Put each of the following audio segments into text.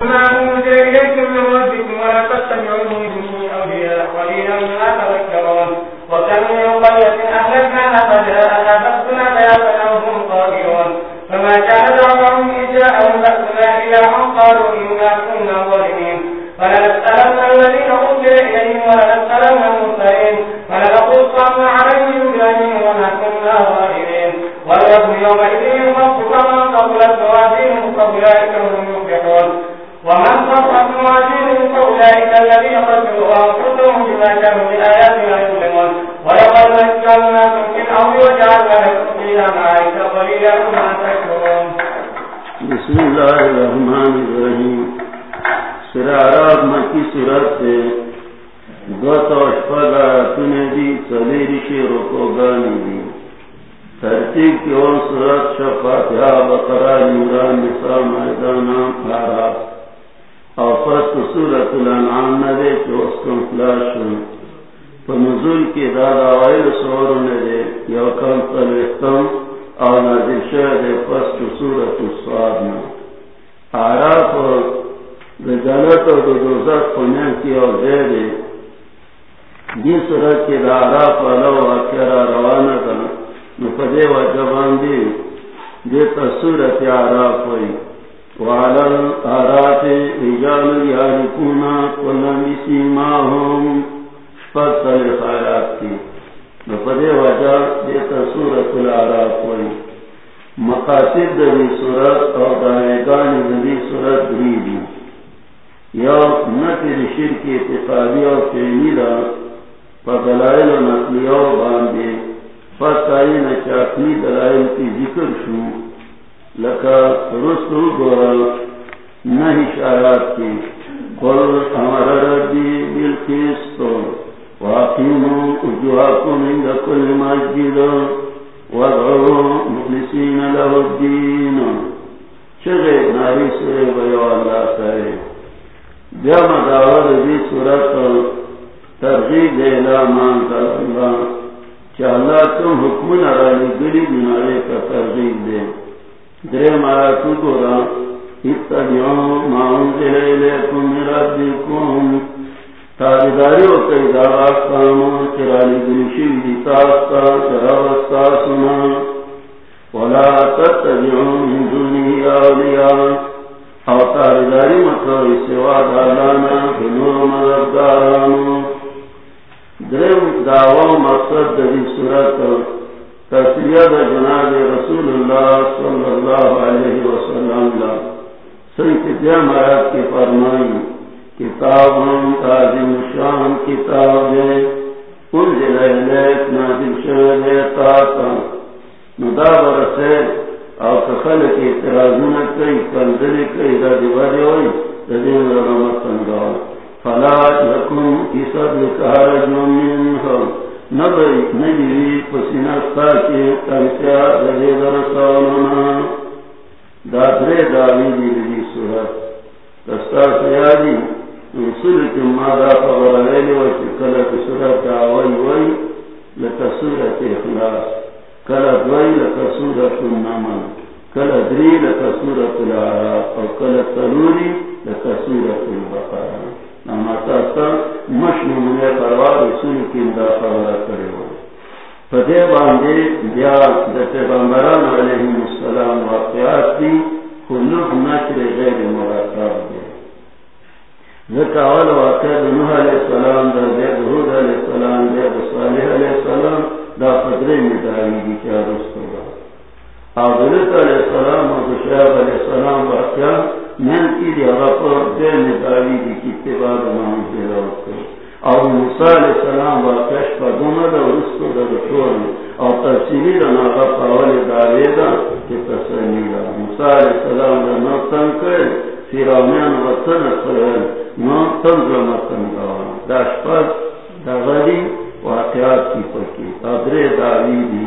ما سوا دالانا مددگارانو درم مقصد دی صورت تصریح جناب رسول اللہ صلی اللہ علیہ وسلم سنت آیات کی فرمائی، کتاب تعظیم شان کتاب انزل الیک نازل تاتا. مدابر سے او کئی کلدلی کئی دا دیواری ہوئی. دا دین فلا وی لکا صورت کل دوی لکا صورت النمل کل دری لکا صورت العراق و کل تلوری لکا صورت البقرہ۔ نما تاستا مشنو منے پروار رسول کی دا خبر کرے ہو۔ فدے باندے بیا دتے بامبران علیہ السلام واقعات کی خلوق نچر غیر مراتب دے۔ ذکا اول واقع نوح علیہ السلام دا زید حود علیہ السلام زید صالح علیہ السلام، دا قدرے مداری دی کیا رستو حضرت علیہ السلام و شعب علیہ السلام واقعا من کی دی غفر دے مداری دی کی اتباد مہم دیرا رستو اور موسیٰ علیہ السلام واقعش پا دونا دا رستو دا دکھور اور تفصیلی دا ناغا پاولی داوی دا کی تسلی دا موسیٰ علیہ السلام دا نوتن کر فیرامیان وطن سرل نو تنظر مطن گاوا دا شپد دا غلی واقعات کی پکی۔ ادرے داوی دی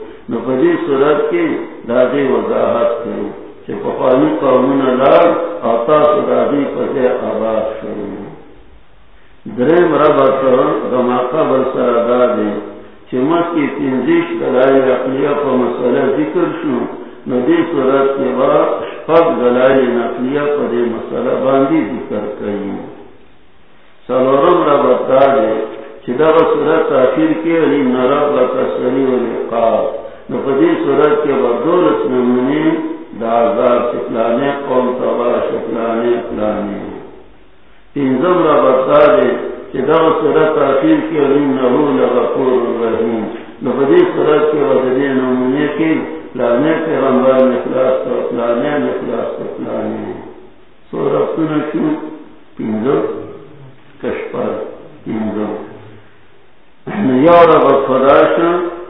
نپدی صورت کی دادی وضاحت کرو کہ پپانی قومن لال آتا سدادی پتے آباد کرو درم ربط رماقا برسر ادا دے چمت کی تنزیش دلائی اقلیہ پر مسئلہ ذکر شو ندی صورت کے بعد پگ دلائی نقلیہ پر مسئلہ باندھی ذکر کئی سلورم ربط دا دے چدا صورت تاخیر کے علی نرب لکسری والعقاب نفدی صورت کے بعد دولت نمونے دازار شکلانے قوم تبا شکلانے اقلانے تینزم ربط دا دے چدا صورت تاخیر کے علی نرو لغفور الرحیم. نفدی صورت کے بعد نمونے کی لانے پیغمبر نخلاص تو لانے نخلاص تو لانے سو رفتن کیوں پینزو کشپر پینزو یو رب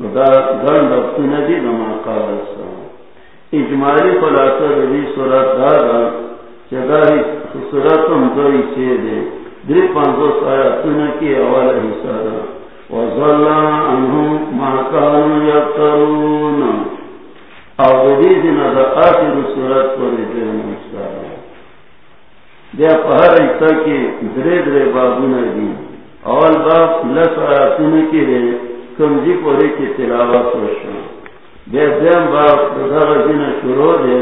ندی نما اجمالی خلاصہ سورت دادا چداری سورت ہم دوئی دے دری سایا تن کی اول حصہ ما کانو او دا آخر صورت پر دیا پہر کی درے درے بابو ندی. اول باب لس آیاتون کی کمزی جی پوری کی تلاوت روشن دیا دیم باب شروع دے،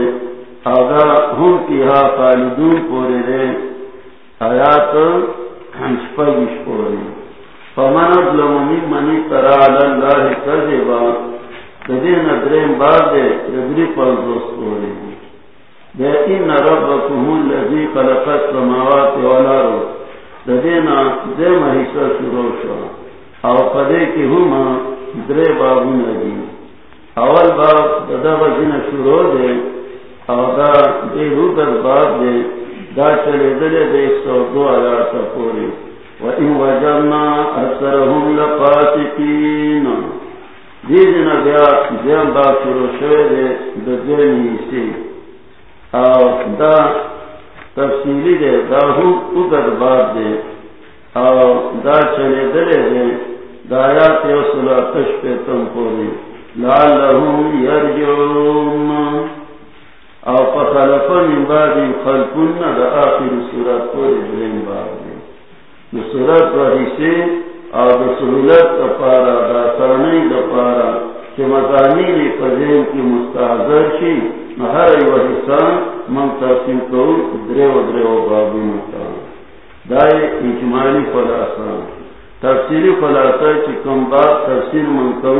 آگا ہم کی ہا خالدون پوری رے آیات شپگش پوری فمن اظلم من منی ترا اللہ کذبا. دین دریم بار دے ربری پر دوست ہوئے دے ان ربکم الذی خلق السماوات والارض. دین دے مہیسا شروع شو او پدے کی ہما درے بابو ندی اول باب ددا وزن شروع دے او دا دے روگر باب دے دا چلے دلے دے ایک سو دو ہزار سپوری وَإِن وَجَرْنَا أَكْثَرَهُمْ لَفَاسِقِينَ دیجنا بیا دیم با شروع شوئے دے دا دینی سی او دا تفصیلی دے دا ہو اگر بات دے او دا چلے دلے دے، دا آیات یو صلاح تش پہ تم پوری۔ لعلہم یرجعون۔ او فخلفا من بعد خلقون دا آخر سورت پوری دلین بات دے۔ سورت وحی سے او د سہولت دا پارا، دا سرنی د پارا۔ چې مزانی لی پزین کی مستحضر شي هر یو حصہ من تقسیم کو دریو دریو بابو متا دای اجمالی خلاصہ. تفصیلی خلاصہ چې کوم باب تفصیل من کو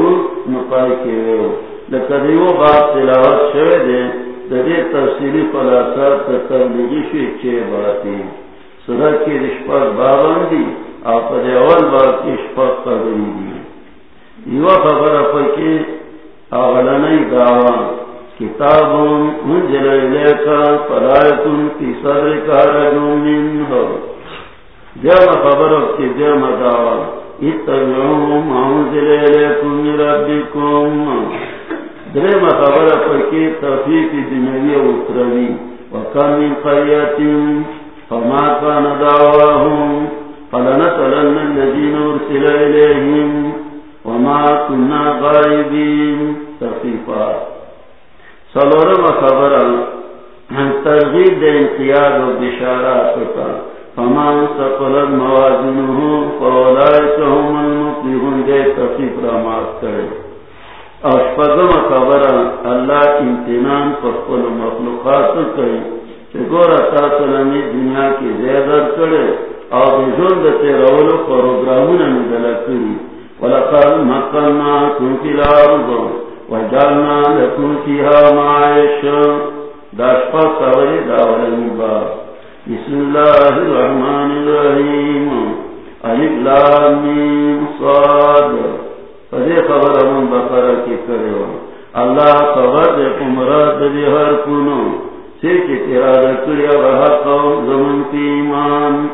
نو پای کې وو د کدیو تلاوت شوه دې د دې تفصیلی خلاصہ ته تبلیغی شي چې باتی سورہ کې رشپات بابان دي، او پر اول بار کی شپت قدری دی یو خبر پکی اولنی دعوا کتاب منجل الیکا فرائتن کی صدر کا رجون من ہو خبر کی دیم دعوا الیکم ربکم. درم خبر پکی تفیق دنوی اتروی وکم من فما کان دعواهم. فلنسألن الذين أرسل إليهم وما كنا غائبين تخفيفا سلورم خبر ترغیب دے انقیاد و بشارات کا فمان سقلت موازنه فولائک هم المفلحون، دے رامات کرے۔ اشپدم خبر اللہ امتنان پر مخلوقات کرے۔ کہ گورا دنیا کی زیادر کرے او بجون تیرولو پروگرامونا ندلا کری۔ ولقد مقلنا کن فی الارض وجالنا لکن فیها معایش بسم اللہ الرحمن الرحيم. الرحیم علف لامین صاد. فدی خبر امون بقرہ کی کرے ہو. اللہ خبر دے کمرات دے ہر کنو. سیکی تیرا دکڑیا رہا قوم زمن کی ایمان.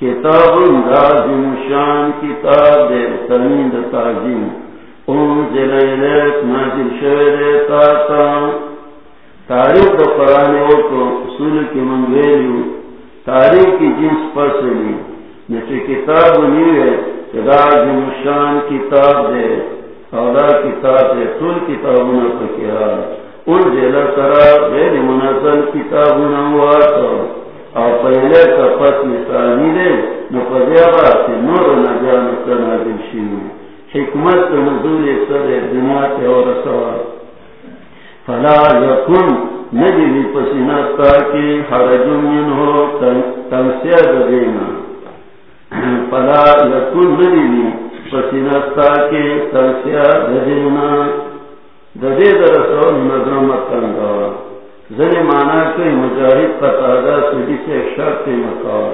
کتاب رازم شان کتاب دے تمید تازیم. انزل الیک نازل شوئے تاتا تاریخ دا قرآن او تو اصول کی منگویلیو تاریخ کی جنس پر سے پسلی نیچے کتاب نیوے رازم شان کتاب دے اولا کتاب دے سن طول کتابونا پکیا انزل ترا غیر منزل کتابونا واتا اور پہلے کا پس مثالی دے، نو پدیابا سے نور نجان نازل شیو حکمت نزول سر دنیا کے اور سوال۔ فلا یکن نجلی پسینستا کی حرج من ہو تنسیہ دینا فلا یکن نجلی پسینستا کی تنسیہ دینا ددے در سوال نظر مکن گوا زنی مانا کئی مجاہد قطادہ سجی سے شرط مکوا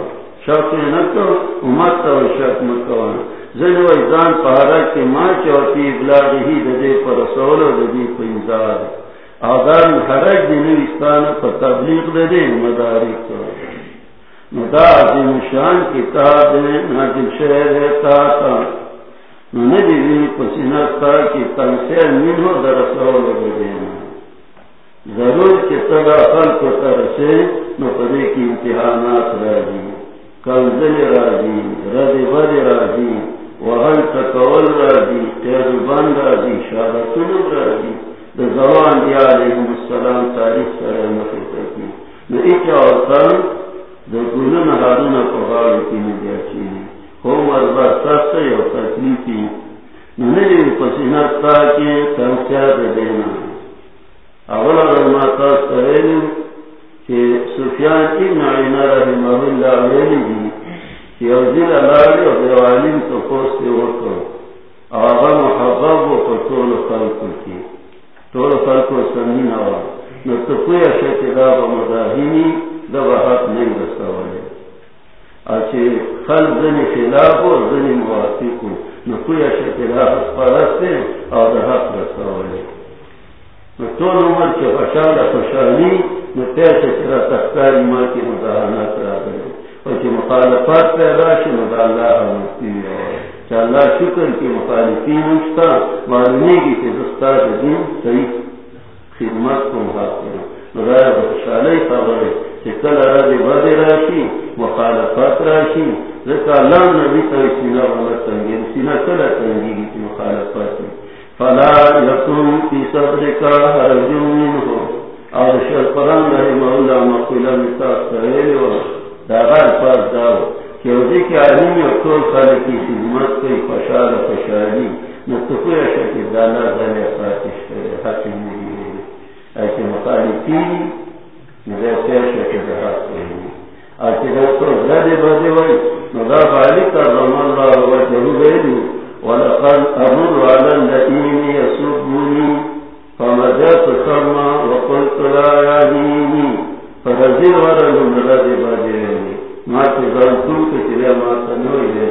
شرط نکو امت تا شرط مکوا زنی ویزان پہارا کی ماں چوتی ابلاغ ہی ددے پر سولو ددی پینزار آدار حرج دینو استان پر تبلیغ دے ددے مدارک مدا عظیم شان کتاب دے نازل شہر تاتا ندی وی پسینستا کی تنسیر منہو در سولو ددینا ضرور کہ سدا خل کو ترسے نو پدے کی امتحانات راضی۔ کنزل راضی، رد بد راضی۔ وحل تکول راضی تیربان راضی شارتن راضی۔ دا زوان دیا علیہ السلام تاریخ سر مخیطہ کی نو ایچا وطن دا گنن حالون پغال کی ندیا چینی. ہو مربا ساستا یو تکلیفی. نو ندی پسینستا کی تنسیاد دینا اولا رما تاس کریلی کہ سفیان ابن عینا رحمہ اللہ ویلی دی کہ اوزیل علالی و دیوالیم تو پوستی ورکو آغا محباب و پتول خلقو کی. طول خلقو سمین آوا نو تپویا شکداب و مداہینی دبا حق نہیں رسولے اچھے خلق زنی خلاف و زنی موافقو نو پویا شکداب پرستے اور حق رسولے ٹول عمر کے خوشحال خوشحالی میں پیسے چرا تختاری ماں کی مداحانات را گئے اور کی مخالفات پیدا شی مداللہ مفتی اللہ شکر کی مخالفین مجھتا معلومی کی کہ دستار دین صحیح خدمت کو محاق مغیر خوشحالی خبر ہے کہ کل رد بد راشی مخالفات راشی ذکر اللہ نبی تا سینہ والا تنگی یعنی سینہ کل تنگی کی مخالفات فلا یکن فی صدرک حرج منه اور شر رحمہ اللہ مقبلہ متاث کرے و داغا الفاظ داو کہ وزی کی عالمی و طول کی خدمت کوئی فشار و فشاری نتقوی شکی دانا دانا فاتش کرے حقی مجیوے ایسے مخالفی نزیسے شکی دہا کرے آتی دستو زد بدے وی ندا خالق رحم اللہ و جہو ولقد أمر على الذين يسبني فمجأت خرما وقلت لا يعنيني فرزيل ورد من رد بجريني ما تظلتم كتير ما تنوي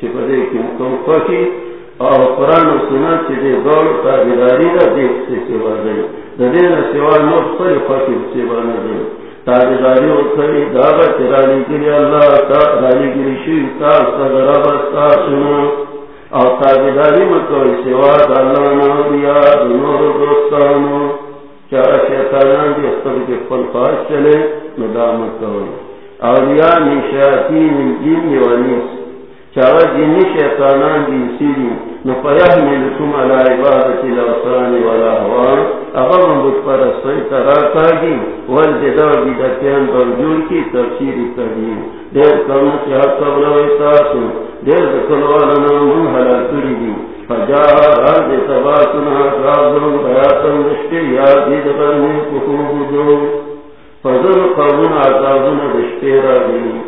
چی پدے کم خوشی اور قرآن و دے دیکھ سے سوا دے سوا پر خوشی سوا اور دعوت اللہ تا شیو تا صدر اور مکوئی سوا دنور دوستانو۔ شیطانان دی اختر کے پل پاس چلے ندامت کوئی اولیاء نشاطین الجن چارا جنی شیطانان دی سیری نفیحملکم علی عبادت الاوثان والاحوان اغم بود پر سوی تراتا گی والجدا بیدتیان برجور کی تفسیری تغییر دیر کم چاہ قبل ویتاسو دیر دکلوالنا من حلال کری دی. فجا راز تباتنا رازم بیاتن دشکر یاد دید برمی کخوب فضل قومن عذابن دشکر را دی.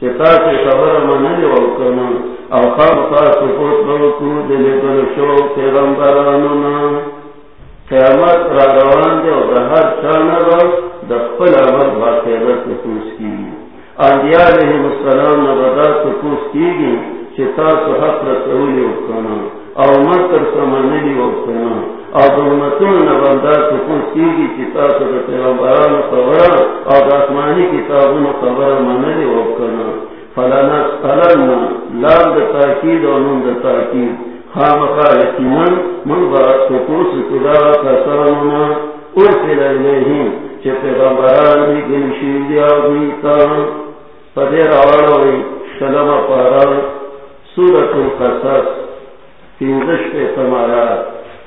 چی تاسی خبر او خام شو قیامت را روان دے و دا ہر چانا خپل عمل کی انبیاء علیہ السلام نبدا کی گی چی تاسو حق رسولی وکنا او مکر سمنلی او دونتون نبندا تپوس کی گی چی تاسو دا پیغمبران خبرا او دا اسمانی کتابون خبرا لام تاکید نون تاکید۔ یقیناً من با تپوس کدا کسانونا ارسل الیہم چی پیغمبران گنشی دیا پارا۔ سورت القصص تینزش پہ تمہارا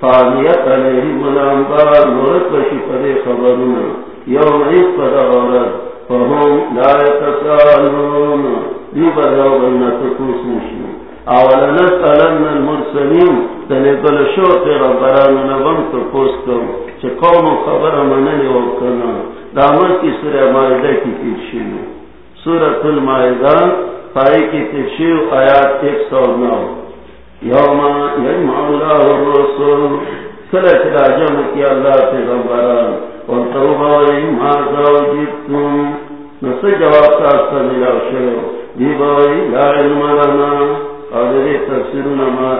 فانیت علیہم الانبار نورت بشی پدے خبرون، یوم ایس پدا غورت فهم لا يتسالون دي بدأوا بأن تكوس مشي أولا نسألن المرسلين تنقل شوط ربران نبم تقوستم چه قوم خبر منني وكنا دامن کی سورة مائدہ کی تیشیو سورة المائدہ، پائی کی تیشیو آیات ایک سو نو۔ یوم یجمع اللہ الرسول کلچ راجم کی اللہ پیغمبران وانتوبائی مازا وجدتم نس جواب تاستا ملاو شو دیبائی لا علم لنا قادر تفسیرنا ما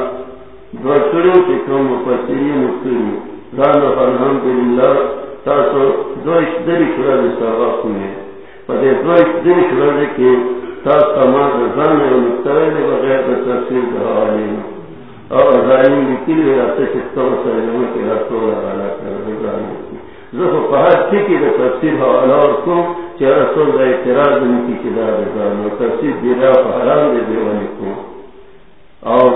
دوچڑو چکم مفسری مکتری رانا فالحمدللہ تاسو دوش دری شرد سابا کنی پدے دوش دری شرد کی تاس تمام رضان ہے بغیر تفسیر اور ظالم لکلی ہے اتے کے کر زخو تفسیر اور اعتراض تفسیر دے اور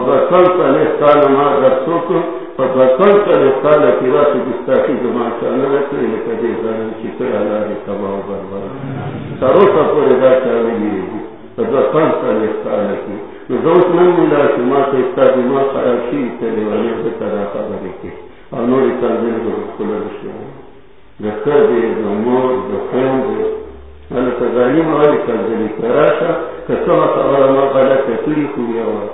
کی راس ظالم اللہ تباہ سرو دیگی پا بکل تا نستان کی زوت من ملا شما تا استادی ما خراشی تلیوانی بکر خبری کی اور نوری تنزیل دو رسول رشوانی ذکر دے دمور دخون دے ملک ظالم والی کلزلی کراشا کسما خبر ما غلا کتوری خوی آوا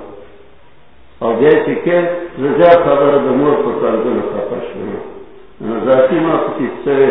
او بیا چکے رجا خبر دمور پر کلزل خفا شوی ذاتی ما کسی سوی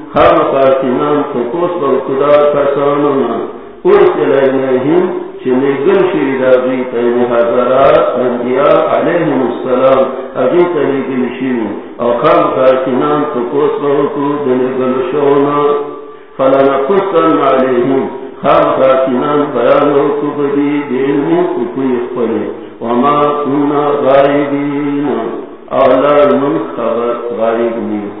الذين خامقاتنا تقوس بالقدار كساننا أرسل إليهم چنگل شری راضی تین حضرات انبیاء علیہم السلام اگی تنگل شری او خام خاکنان تکوس بہتو دنگل شونا فلنقصن علیہم۔ خام خاکنان بیانو کبدی دینو کپی اخفلی وما کنا غائبین۔ اولا من خبر غائب نیو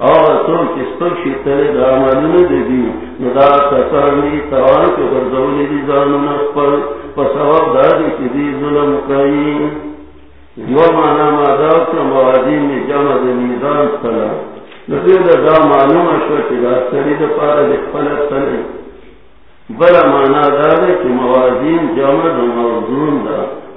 آتو ندا توان کے دی پسواب دادی کی دی ظلم کئی۔ یو مانا مادا کا موازی میں جمع میزان کلا نبی دا معلوم چی دا سری دا پارا بلا مانا دا دا چی موازین جمع دا موزون دا۔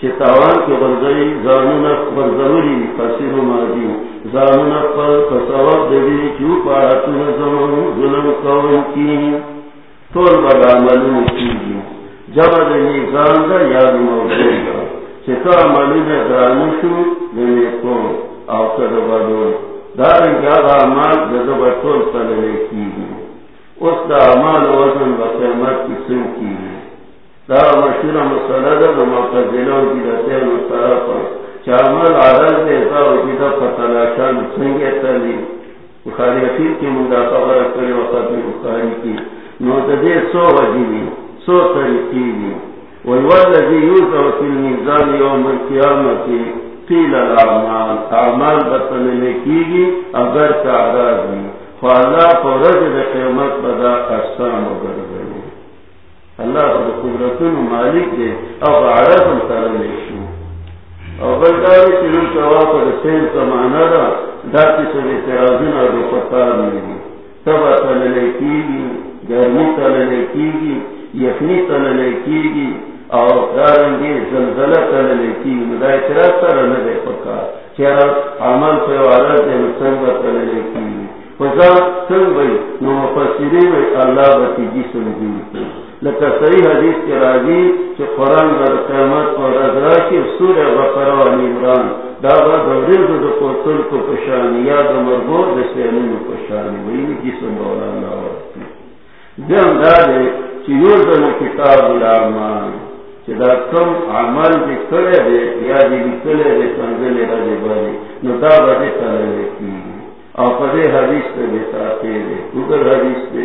چه تاوان کے غرزی زانون اکبر ضروری خسیر مادی. زانون پر اکبر فسواب دی چو پارتون زمان ظلم کون کی طول بڑا عملون کی جب دی زان دا یاد موضوع دا چه تا عملون درانشو دینے کو آوکر بدون. دارن کیا دا عمال جدو بطول صلحے کی اس دا عمال وزن و قیمت کی سن کی گی مشہور مسئلہ دا دا معتزلوں کی دا تین طرف چا عمال عرض دے تا فتلاشان سنگے تلی بخاری اخیر کی مندہ خبر کری وقت بخاری کی نو نوتدے سو وجیدی سو طریقی گی والوالذی یوزع فی المیزان یوم القیامتی قیل الاعمال اعمال بطلنے کی گی اگر کا عراضی فاللہ فورج قیمت بدا قسام اگر گئی اللہ خود قدرتن مالک دے او عرض کرنے شو. او بلداری چنن کوا پر سین سمانا را داتی سوی تیازن اور پتار میری تبا تللے کی گی، گرمی تللے کی گی، یخنی تللے کی گی، اور دارنگی زلزلہ تللے کی گی. مدہ اعتراض سر ندے پکا کیا عمل پہ والا دے سنگ تللے کی گی. فضا سنگ بھئی، نو مفسری بھئی، اللہ بتی جسم دی لکہ صحیح حدیث کے راجی کہ قرآن در قیمت اور ادراشی سورہ بقرہ و عمران دابا دورز دو قتل کو پشانی یا دو مربور دو سیلین پشانی وہی جسم بولا اللہ ورکی دیم دادے چی یوزن کتاب الامان چی دا کم عمل دی کلے دے، یا جی دی دی کلے دے، سنگلے را دے بارے۔ نو دابا دے کلے کی۔ اور پدے حدیث تے بے تاکے دے اگر حدیث تے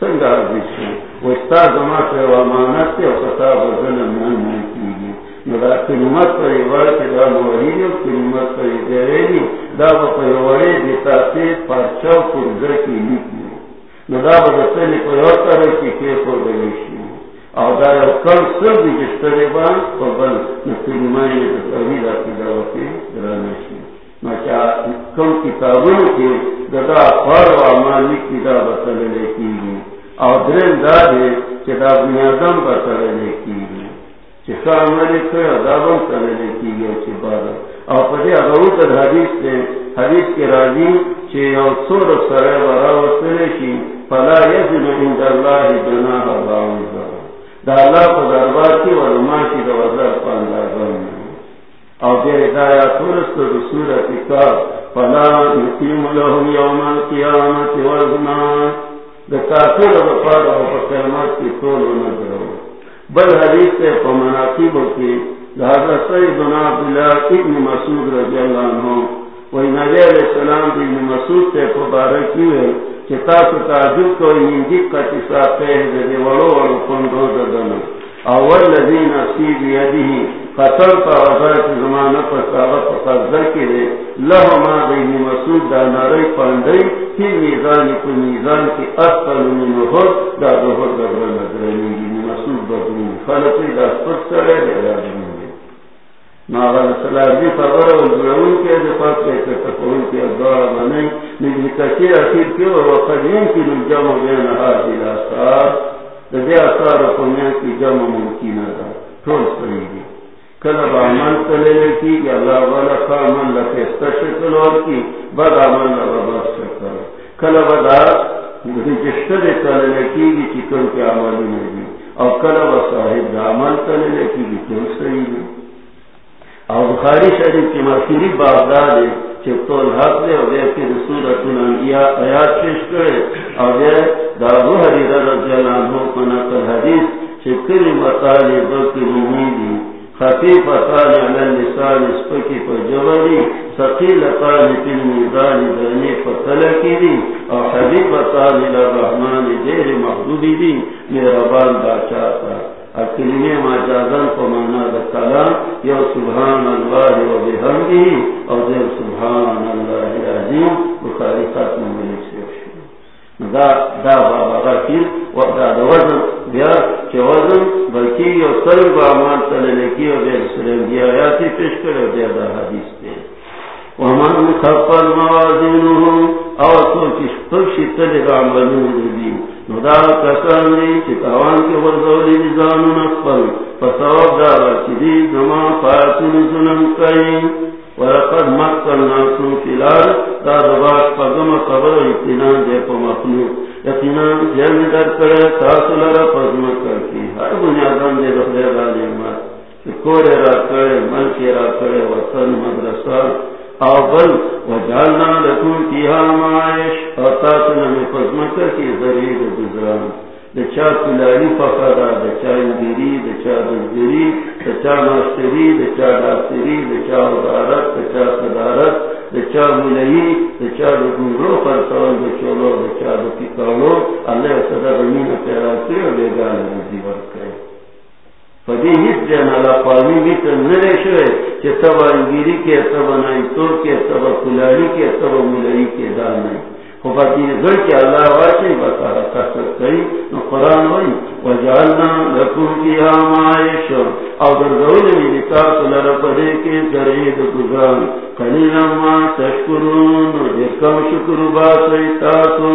سنگا عزیز شا وستا زمان سے وامانت تے و خطاب ظلم من من کی کلمت پر ایوار کے دا موریدی و کلمت پر ایدیرینی دا با پر ایواری دیتا تے پرچاو پرزر کی لکی دا با دسلی پر ایوار کی کے پر دیشی او دا یو کم سر دی جشتری بان و بل نسلمانی دسلی دا کی درانشی کم کتابوں کے دا دا اخوار و عمالی کی دا کی گی. او درین دا دے چی دا کی گی عملی کی گی تر حدیث حدیث کے راضی چی یو سور سرے ورا فلا یزن عند اللہ باوزا. دا اللہ دربار کی ورماشی دا وزر پاندازم او دے دایا سورست دا سورت فلا یقیم لهم یوم القیامت کافر قیامت کی طول و نظر بل حدیث سے پمناقیب کی حضرت سیدنا ابن مسعود رضی اللہ عنہ وہی نبی علیہ السلام ابن مسعود سے مبارک ہوئے کہ تاسو تعجب کو ہندی کا تیسرا پہ دے وڑو وڑو کندو اول الذي نفسي بيده قتل پا غزر کی فوضع في زمان فسابت فقدر كده له ما بين مسعود دا ناري پاندي في ميزان في ميزان في اسفل من الهد دا دهر دا نظرني مسعود بدرون خلقي دا سپسر ہے ناغل سلازی خبر و الزرون کے دفات کے تکون کے ادوار بنائی لیکن کثیر اخیر کے وقت يمكن الجمع بين هذه الاثار دے اثار قومیان کی جمع ممکن ہے ٹھول کلب عمل کلے کی کہ اللہ والا خامن شکل اور کی بد شکل کلب دا جشتر کی چکن کے میں اور کلب صاحب دا عمل کی ٹھول صحیح اور بخاری شریف کی مخیری باغدار ہے چپتول حق دے اور دے کی رسولت الانبیاء آیات پیش کرے دے رضی اللہ عنہ کو نقل حدیث خفیف علی اسپکی پر جبری سقیل اطالی پی پر تلکی دی حبیب دیر محدودی دی میربان باچاتا اکلیمی مجازن کو مانا دا کلام یو سبحان اللہ و بحمدی اور دیو سبحان اللہ عظیم بخاری ختم ملک سے دا دا بابا غفیر و دا دا وزن، بیا چه وزن، بلکی یو سر با امان تلنکی و دیو سلیم دیا آیاتی پیش کرے و دیا دا حدیث دے ومن خفل موازینهم او تو کش پکشی تلی عملون دی ندا کسان دی چی تاوان کے ورزولی نزانو نقبل فسواب دارا چی دی زمان فاتن سنم کئی ورقد مکر ناسو فلال دا دباش پا پگم قبر اتنان دے پا مخلوق اتنان جرم در کرے تاسو لرا پزم کر کی ہر بنیادان دے رخلے غالی مات. کورے را کرے ملکی را کرے وطن مدرسہ اول وجعلنا لكم فيها معايش اتاتنا من فضمك في ذريد الجزران دچا کلاری فخرا دچا انگیری دچا دزگیری دچا ماشتری دچا ڈاکتری دچا ادارت دچا صدارت دچا ملئی دچا دگنگرو فرسول دچولو دچا دپکاولو اللہ صدا زمین پیرا کرے و بیگان رزی ورکے پدی ہیت جنا لا پالمی بھی نرے شوے چه تبا انگیری کے تبا نائی تو کے تبا کلالی کے تبا ملائی کے دال نائی خو پاتی گر کے اللہ واشی بتا کسر کئی نو قرآن ہوئی وجعلنا لکم کی آمائش او در دول میں لکاس لرپدے کے زرعید گزان قلیلا ما تشکرون و دیر کم شکر باسی تاسو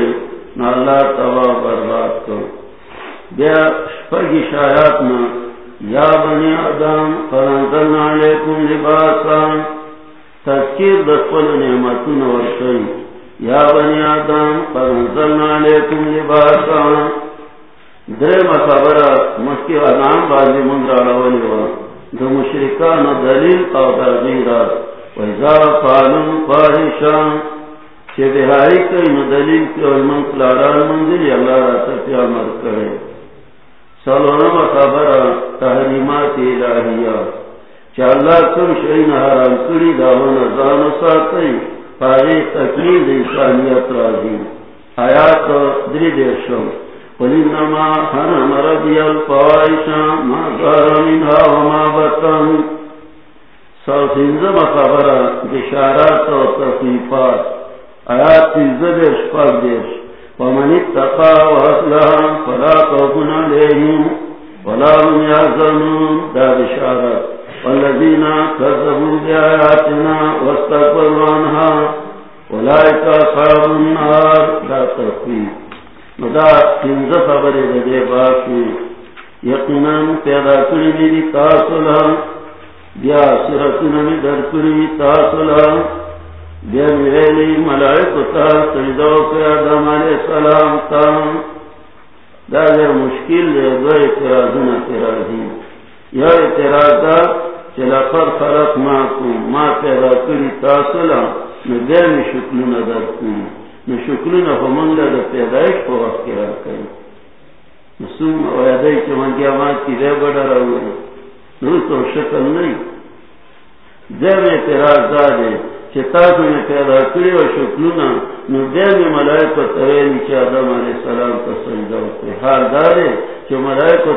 کئی اللہ برباد کو۔ بیا شپگی نا، یا بنی آدم فرانتنا علیکم لباسا، تذکیر دخل نعمتون ورشن یا بنی آدم در مصابرہ مشکی بازی مندر علاولی ورشن دو مشرکان دلیل او تغییرات ویزا فالون فاہشان کہ دہائی کئی ندلیل کی علمان کلاران منزل اللہ راتا کیا مرد کرے۔ سالورم خبر تحریمات الہیہ۔ چا اللہ کم شئین حرام کری داون ازان ساتی، پاگی تکلیل انسانیت راضی۔ آیات دری دیشم قل انما حرم ربی ما ظهر منها وما بطن۔ سالسنزم خبر بشارات و تصیفات آیات تیزدش فردش ومن اتقا وحسلها فلا خوفنا عليهم ولا هم يحزنون دا بشارات والذين كذبوا بآياتنا واستكبروا عنها أولئك أصحاب النار. دا تخفيف دا تنز خبر دے باقی یقیناً پیدا کری میری تاثلہ بیا سرکن می در کری تاثلہ بیا میرے ملائکو تا سجدو کے آدم علیہ السلام تا دا دے مشکل دے دو اعتراضون اعتراضی یا اعتراض دا چلا خلق ما پیدا کری در شکل نہ وقت کی بڑا تو شکل نہیں جب میں تیرا زاد ہے پیدا کری اور شکلونا میں ملائے کو آدم علیہ السلام کا سجدہ ہوتے حال دارے کو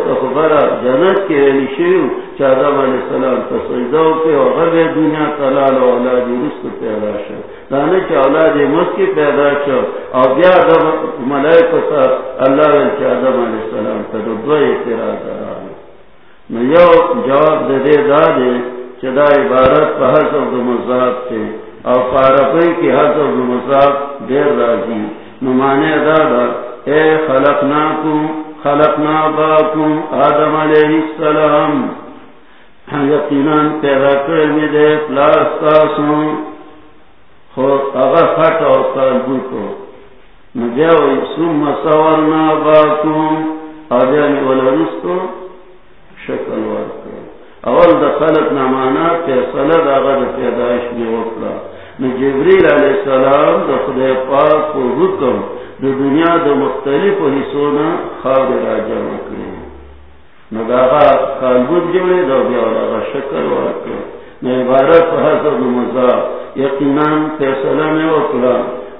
جنت کے ویلی شیو آدم علیہ السلام کا سجدہ ہوتے اور غب دنیا تلال و اولادی رسک پیدا شو. دانے چا اولادی مسکی پیدا شو اور بیا آدم تا اللہ ویل چا آدم علیہ السلام کا دو دو اعتراض آرہا یو جواب دے دے دا دے چدا عبارت پہ حسب دو مذہب سے اور فارفی کی حضر مصاب دیر راضی نمانے دادا اے خلقنا کم خلقنا باکم آدم علیہ السلام۔ یقیناً پیدا کرے میں دے، پلاستا سن۔ خود اگر خط اور قلبو کو مجھے سم سورنا باکم آدم ولرستو، شکل ورکو اول دا خلق نمانا فیصلہ دا غد پیدایش بھی وکلا جبریل علیہ السلام دا خدای پاک کو حکم دا دنیا دا مختلف حصوں نا خواب راجا مکرے نگاہا خالبود جوڑے دا بیاولا شکر ورکر نا عبارت حضر مزا یقیناً فیصلہ میں وکلا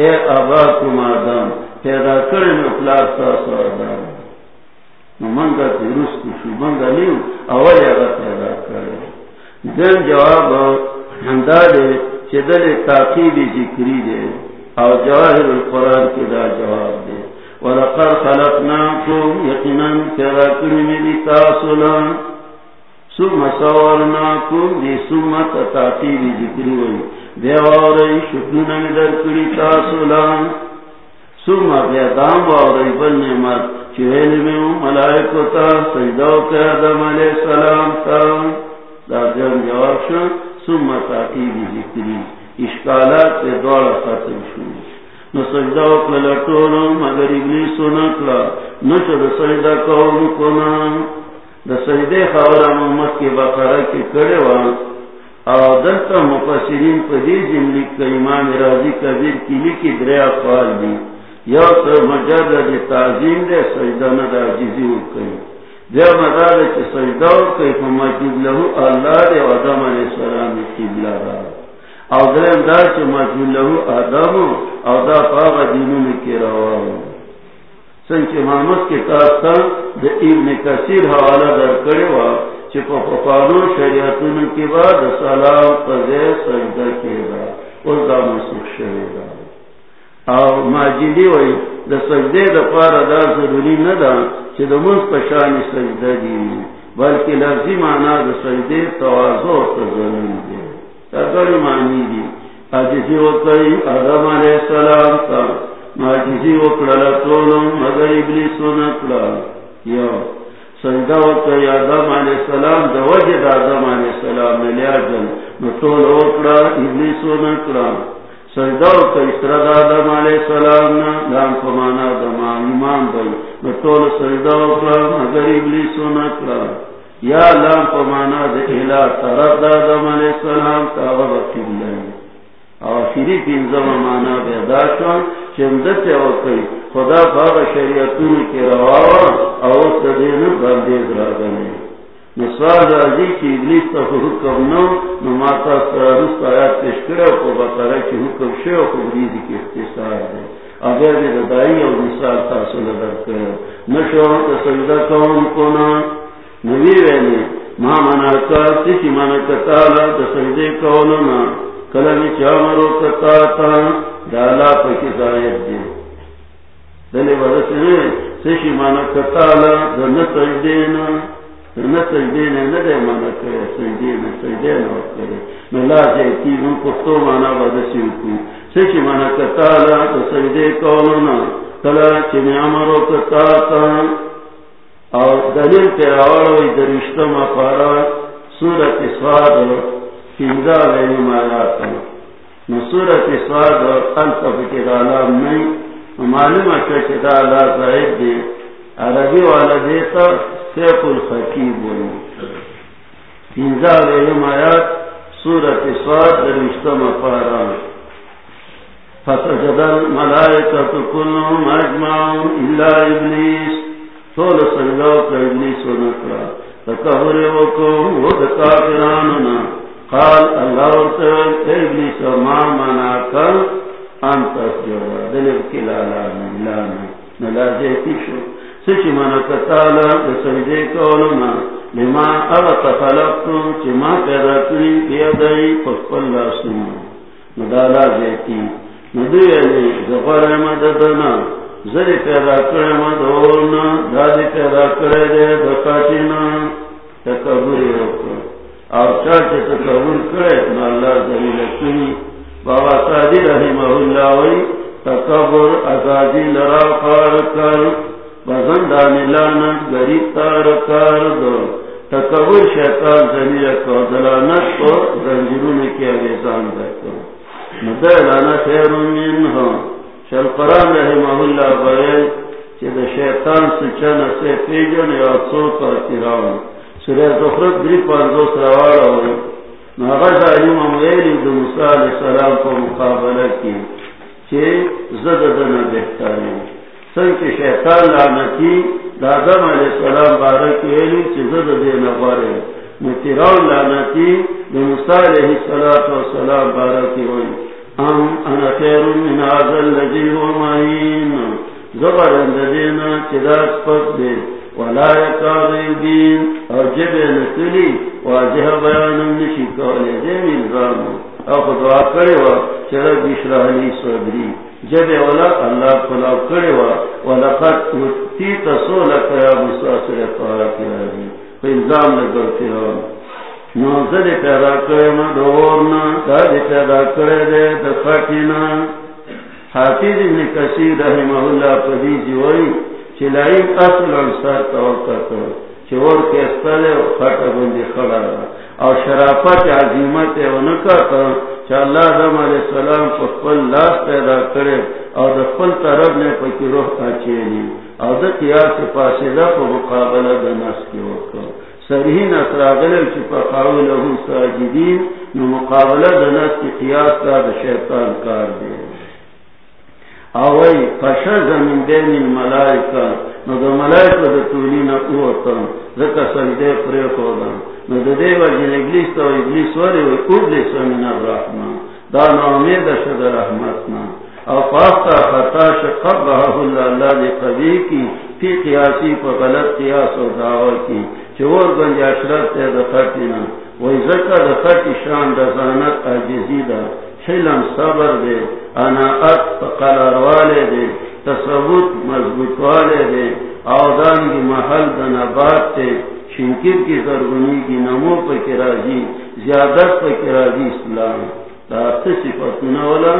اے آبا کم آدم پیدا کری نو پلاستا سو آدم نو منگا تیرست شو منگا نیو اولی اگر پیدا کری دل جواب چدل تاقیبی ذکری دے، او جواہر القرآن کے دا جواب دے. ولقر خلقناکم یقینا پیدا کری میلی تاسولا سم سورناکم دی سمت تاقیبی ذکری ہوئی. دیواری شکلنا مدر کری تاسولا سم بیدام واری بل نعمت چوہل میں ملائکو تا سجدو کے آدم علیہ السلام تا. جواب شو ثم تاقیبی ذکری. اشکالات دوار ختم شو نو سجدہ اکلا لطولو مگر ابلیسو نکلا نو چو دا سجدہ کون کنا دا سجدہ خورا محمد کے بقرہ کے کڑے وان او دلتا مفسرین پا دی جملی کا امام راضی کبیر کی لکی دریا فعال دی. یا تو مجرد تعظیم دے سجدہ ندا جزی اکلی دیو مدار چی سجدو کئی فمجید لہو اللہ دے آدم علیہ السلام قبلہ را. او درم دا چی مجید لہو آدم او دا پاغ دینون کی رواو. سنچ محمد کے کاستا دا ابن کثیر حوالہ در کرے وا چی پا پپانو بعد سلام پزے سجدہ کی را اس دا مسوخ شوی را او ماجدی وی دا سجدے دا پارا دا ضروری ندا چی دا منز پشانی سجدہ دی بلکہ لفظی مانا دا سجدے توازو تا ضروری دی تا گڑی معنی دی آجیزی وکئی آدم علیہ السلام تا ماجیزی وکڑا طولو مگر ابلیسو نکلا یا سجدہ وکئی آدم علیہ السلام دا وجد آدم علیہ السلام ملیا جن نو طول آدم علیہ السلام نا ایمان کلا مگر ابلیسو کلا یا لام پمانا دا الہ طرف دا آدم علیہ السلام مانا بیدا شون چندت خدا باغ شریعتون کی رواوا او تدین بندیز را گنے کی ابلیس تا حکم نو سرارست آیات کی حکم و کی اختصار دے. اگر دی ردائی او مثال تاسو لدر نشو کون کنا؟ نوی ما مناکا کوننا. کلمی چامرو کتا تا دالا پکی زائد دی دلی ورسنے سشی مناکا تالا دا نتجدینا سجدے ندے مانا کرے سجدے میں سجدے نہ کرے ملا جیتی ان کو مانا بدسی کو سچ مانا کتا لا تو سجدے کون نہ کلا چنے امرو کتا اور دلیل پہ آوڑو درشتہ ما سورت سواد پنجا لینی مایا تا۔ نو سورت سواد انتف کے نہیں معلوم اچھا چدا اللہ صاحب دے عربی والا دیتا سیف الفقی بولو پینزا ویم آیات سورت سواد در پارا. فسجد اجمعون الا ابلیس. کا ابلیس و نکرا قال اللہ ابلیس، ما مناکا انت اسجد دلب کلالانا لانا نلازیتی شو. سچی مانا کتالا سجدے کولنا لما اغت خلقتو چی ما پیدا کری بیدائی پسپل لاسنا مدالا جیتی. ندوی علی زفر مددنا. زری پیدا کری مدورنا دادی پیدا کری دے دکاتینا تکبری رکھو اور چاچے تکبر کرے نا اللہ دلیل کری. بابا سادی رحمہ اللہ وی، تکبر ازادی لرا خار کر بزندان لانت غریب تار کار دو. تکبر شیطان زمیر کو دلانت کو زنجیروں زنجرون کی اگیزان دیکھو مدر لانا خیر من ہو. شل قرآن رحمہ اللہ برے چی دا شیطان سچن سے پیجن یا سو سوک اتراؤن سورہ زخرت دری پاندوس روارا ہوئی. ناغذ علیم امویلی دا موسیٰ علیہ السلام کو مقابلہ کی چی زددن بہتاری سن کے شیطان لعنتی دادم علیہ السلام بارک ایلی چیزد دے نبارے۔ متراؤ لعنتی بمسا علیہ السلام بارک ہوئی۔ ام انا خیر من آزل لجی و مہین زبر انددینا چداس پک دے۔ ولا یکاغی دین اور جب نکلی واجہ بیانم نشی کولے دے نظام او خدوا کرے وا چرا بشرح لی صدری جب اولا اللہ کلا کرے وا ولقد تی تسو لکیا مساسر پارا کیا دی پہ الزام لگر فران نوزد پیدا کرے ما دورنا داد پیدا کرے دے دفاکینا حافظ ابن کثیر رحمہ اللہ پدیجی وئی چلائی اصل انصار توقع کرو چور کے استلے و خط بندی خڑا اور شرافت عظیمت انکا کرو چا اللہ آدم علیہ السلام کو خپل لاس پیدا کرے اور دا طرف نے پکی روح اچیلی اور دا قیاس پاسدہ کو مقابلہ دا کی وقت سرہی نصراغل چی پقاو لہو ساجدین، نو مقابلہ دا کی قیاس کا دا شیطان کار دے. آوائی فشد من بین الملائکہ نو دا ملائکہ دا تولین قوتا ذکا سجدے پریخو دا نو دا دیو جن ابلیس تا و ابلیس وری و ابلیس من الرحمن دا نامید شد رحمتنا او فاستا خطاش قبحہ اللہ اللہ دی قبی کی، فی قیاسی پا غلط قیاس و دعوی کی. چور گنج اشرت تے دا خطینا وی ذکر دا خطی شان دا زانت عجزی دا. حلم صبر دے، انا ات قرار والے دے تصبوت مضبوط والے دے اودان کی محل دن آباد تے شنکر کی ضرورنی کی نمو پہ کراجی زیادت پہ کراجی اسلام. داست صفتنا والا؟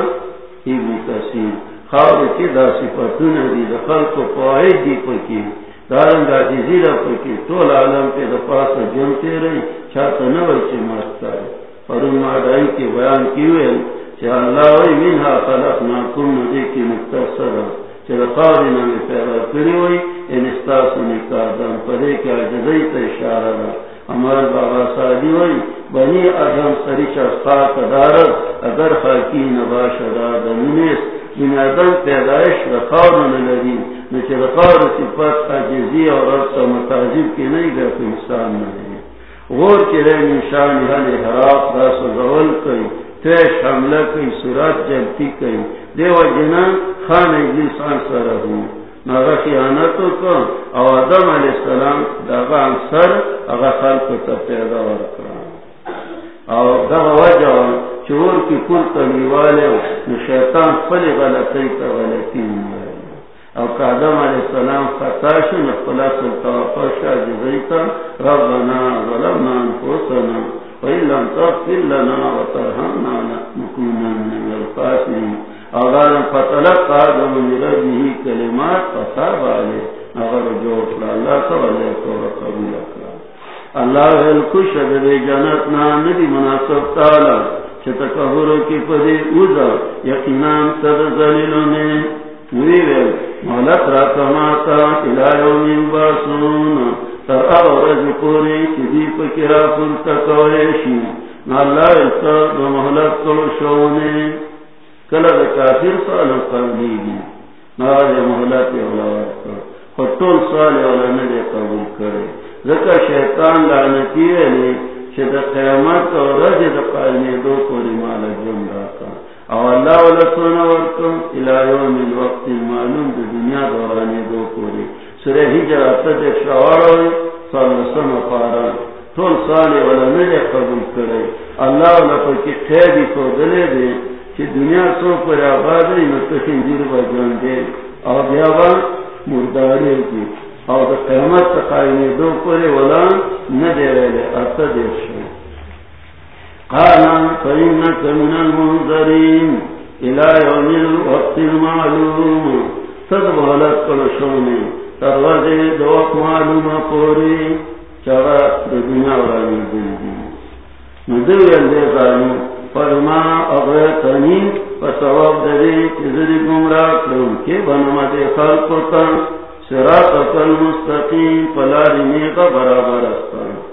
ابن کثیر. خواب کی دا صفتنا دی دخل کو فواہد دی پکی دارنگا جزیرہ پکی طول عالم پہ دفاس جمتے رہی چاہتا نوی نوچے ماستا ہے فرما دائی کے بیان کی ہوئے اللہ وی ندی کی مختصر میں پیدا کری ہوئی، ان استاسو نکادم پدے کی عجزی تا اشارہ دا ہمارا بابا سادی ہوئی بنی آدم سریچ اسفاق دارد اگر خاکی نباش داد من پیدایش رقارنا رقار صفت عجزی اور رب متاجب کی نہیں گا انسان نہیں غور کے رہے نشان حل حراق دا سزول کئی، تیش حملہ کئی سورات جلتی کئی۔ دیو جنا خان انسان سر ہوں۔ ناغا خیانتو کو او آدم علیہ السلام داغا انسر اغا خلق تا پیدا ورکرا او داغا وجہ چور کی کل تنیوالے شیطان فلی غلطی تا غلطی مولا او کا آدم علیہ السلام خطاشن اخلا سلطا پشا جزیتا ربنا ظلمنا انفوسنا وإن لم تغفر لنا وترحمنا لنكونن من الخاسرين اغالا فتلق آدم من ربه كلمات فتاب عليه اغالا جوش الله تولي توبة قبولك اللہ الکش دے جنت نا ندی مناسب تالا چتکہرو کی پدی اوزا یقینان تد زلیلوں نے ویویل مولت را کماتا الایو من باسون تر اورز پوری چدی پکرا پلتا کوئیشی نا اللہ دو محلت کلو شونے کلا دا کافر سال قبلی گی نا محلت اولاد خطول سال اولا ندے قبول کرے ذکر شیطان لعنتی ہے چھ دا قیامت اور رج دا قائمی دو کوری مالا جمعہ کا او اللہ والا معلوم دا دنیا دورانی دو کوری سورہ ہجر اتد شعار ہوئی پارا. تول سالی والا نجا قبول کرے. اللہ والا پر کی خیدی کو دلے دے چی دنیا سو پر آباد رہی نتخین دیر با دے. او بیابا مرداری کی. او دا قیمت تقائنی دو کوری والا ندے ویلے اتد شعار قال فإنك من المنذرين إلى يوم الوقت المعلوم. تروزي قوري. دنیا ورانی فرما اغیتنی فسواب دری کزری گمراہ کروں بنما دے خلقتا المستقیم پلاری نیقا برابر استان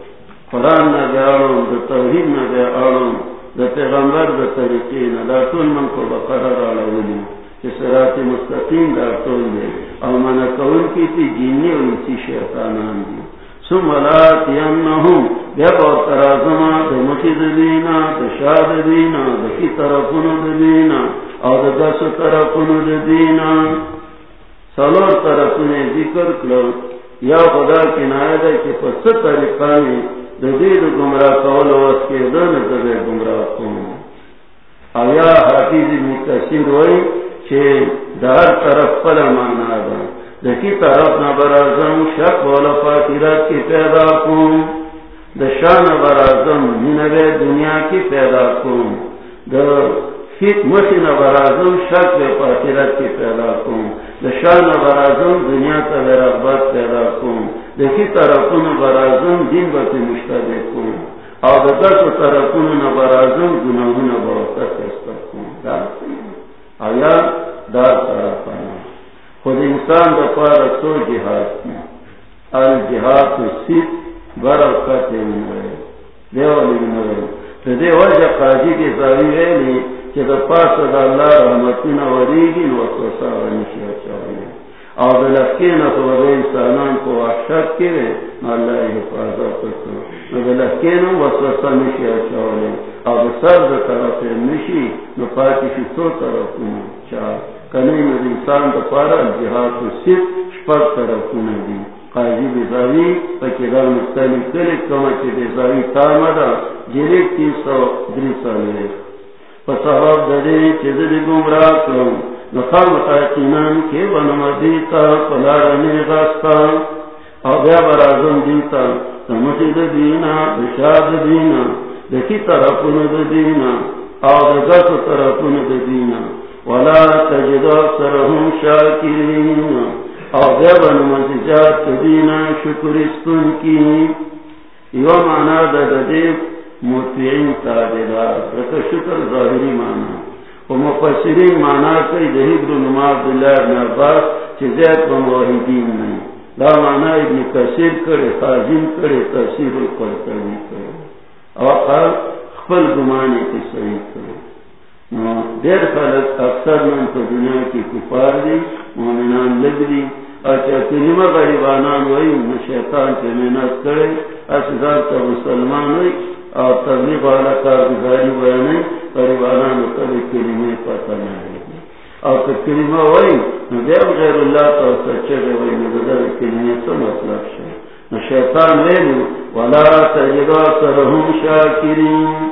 قرآن نہ دے آڑوں دا توحید نہ دے آڑوں دا پیغمبر دا طریقی نہ، دا تون من کو بقرار آڑا ولی کہ سرات مستقیم دا تون دے. او من کون کی تی جینی و انسی شیطانان دی. سم علات ینہم بیا بہت ترازما دا مکی دینا دا شاد دینا دا کی طرفون دینا، او دا دس طرفون دینا. سلور طرفون ذکر کلو، یا خدا کنایہ دے کہ پس طریقہ میں دید گمراہ کول وس کے دن دد گمراہ کون آیا حافظ متصر ہوئی چھ دار طرف پل مانا دا دکی طرف نہ برازم شک والا فاترات کی پیدا کون دشان برازم نینوے دنیا کی پیدا کون د فیت مشین برازم شک و فاترات کی پیدا کون دشان برازم دنیا تا رغبت پیدا کون دیکھی طرفون برازم دین بتی مشتبه کن. او دا دست طرفون برازم گناهون باوسط کستا کن. آیا دار طرفان. خود انسان دا پارا سو جهاد کن. الجهاد تو سیت برکت منوے دیوالی منوے تو دی وجہ قاضی کی زاوی ویلی کہ دا پاس دا اللہ رحمتین وریگی وصوصا ونشی اچاوی او بلکین اخو انسانان کو وحشت کرے اللہ حفاظت کرو بلکین وصوصا نشی اچاولی او بسر دا طرف نشی نو پاکی شی سو طرفون چاہ کنین انسان دا پارا جہاد و صرف شپک طرفون دی قاضی بیزاوی فکرہ مختلی کلی کما چی بیزاوی تامدا جلیک تین سو دری سالی فصحاب ددی چیز دی گمراہ کرو نخال متاقینان کے بنم دیتا غاستا. او بیا برازم دیتا دینا، بشاد دینا دکی دینا او دینا. ولا تجد اکثرهم شاکرین. او بیا دینا شکرستن کی. یو دا مطیعین تابدار رکا شکر ظاہری معنی مفسرین مانا کئی نما عبداللہ ابن عباس چیزیت بموحیدین نہیں۔ لا مانا ابن کثیر کرے خازم کرے، تفسیر القرطبی کرے۔ اور خپل گمانے کی صحیح کرے۔ دیر خلق اکثر من تو دنیا کی کفار دی، مومنان لگ دی۔ اچھا کلمہ غریبانان وئی شیطان کے محنت کرے اصدار تا مسلمان ہوئی اور تبلیغ والا کارگزاری بیانے غریبانان کبھی کلمے پتہ نہیں اور کلمہ وئی غیر اللہ تو سچے دے تو مطلب شے۔ شیطان ویلو ولا تجدو سرہم شاکرین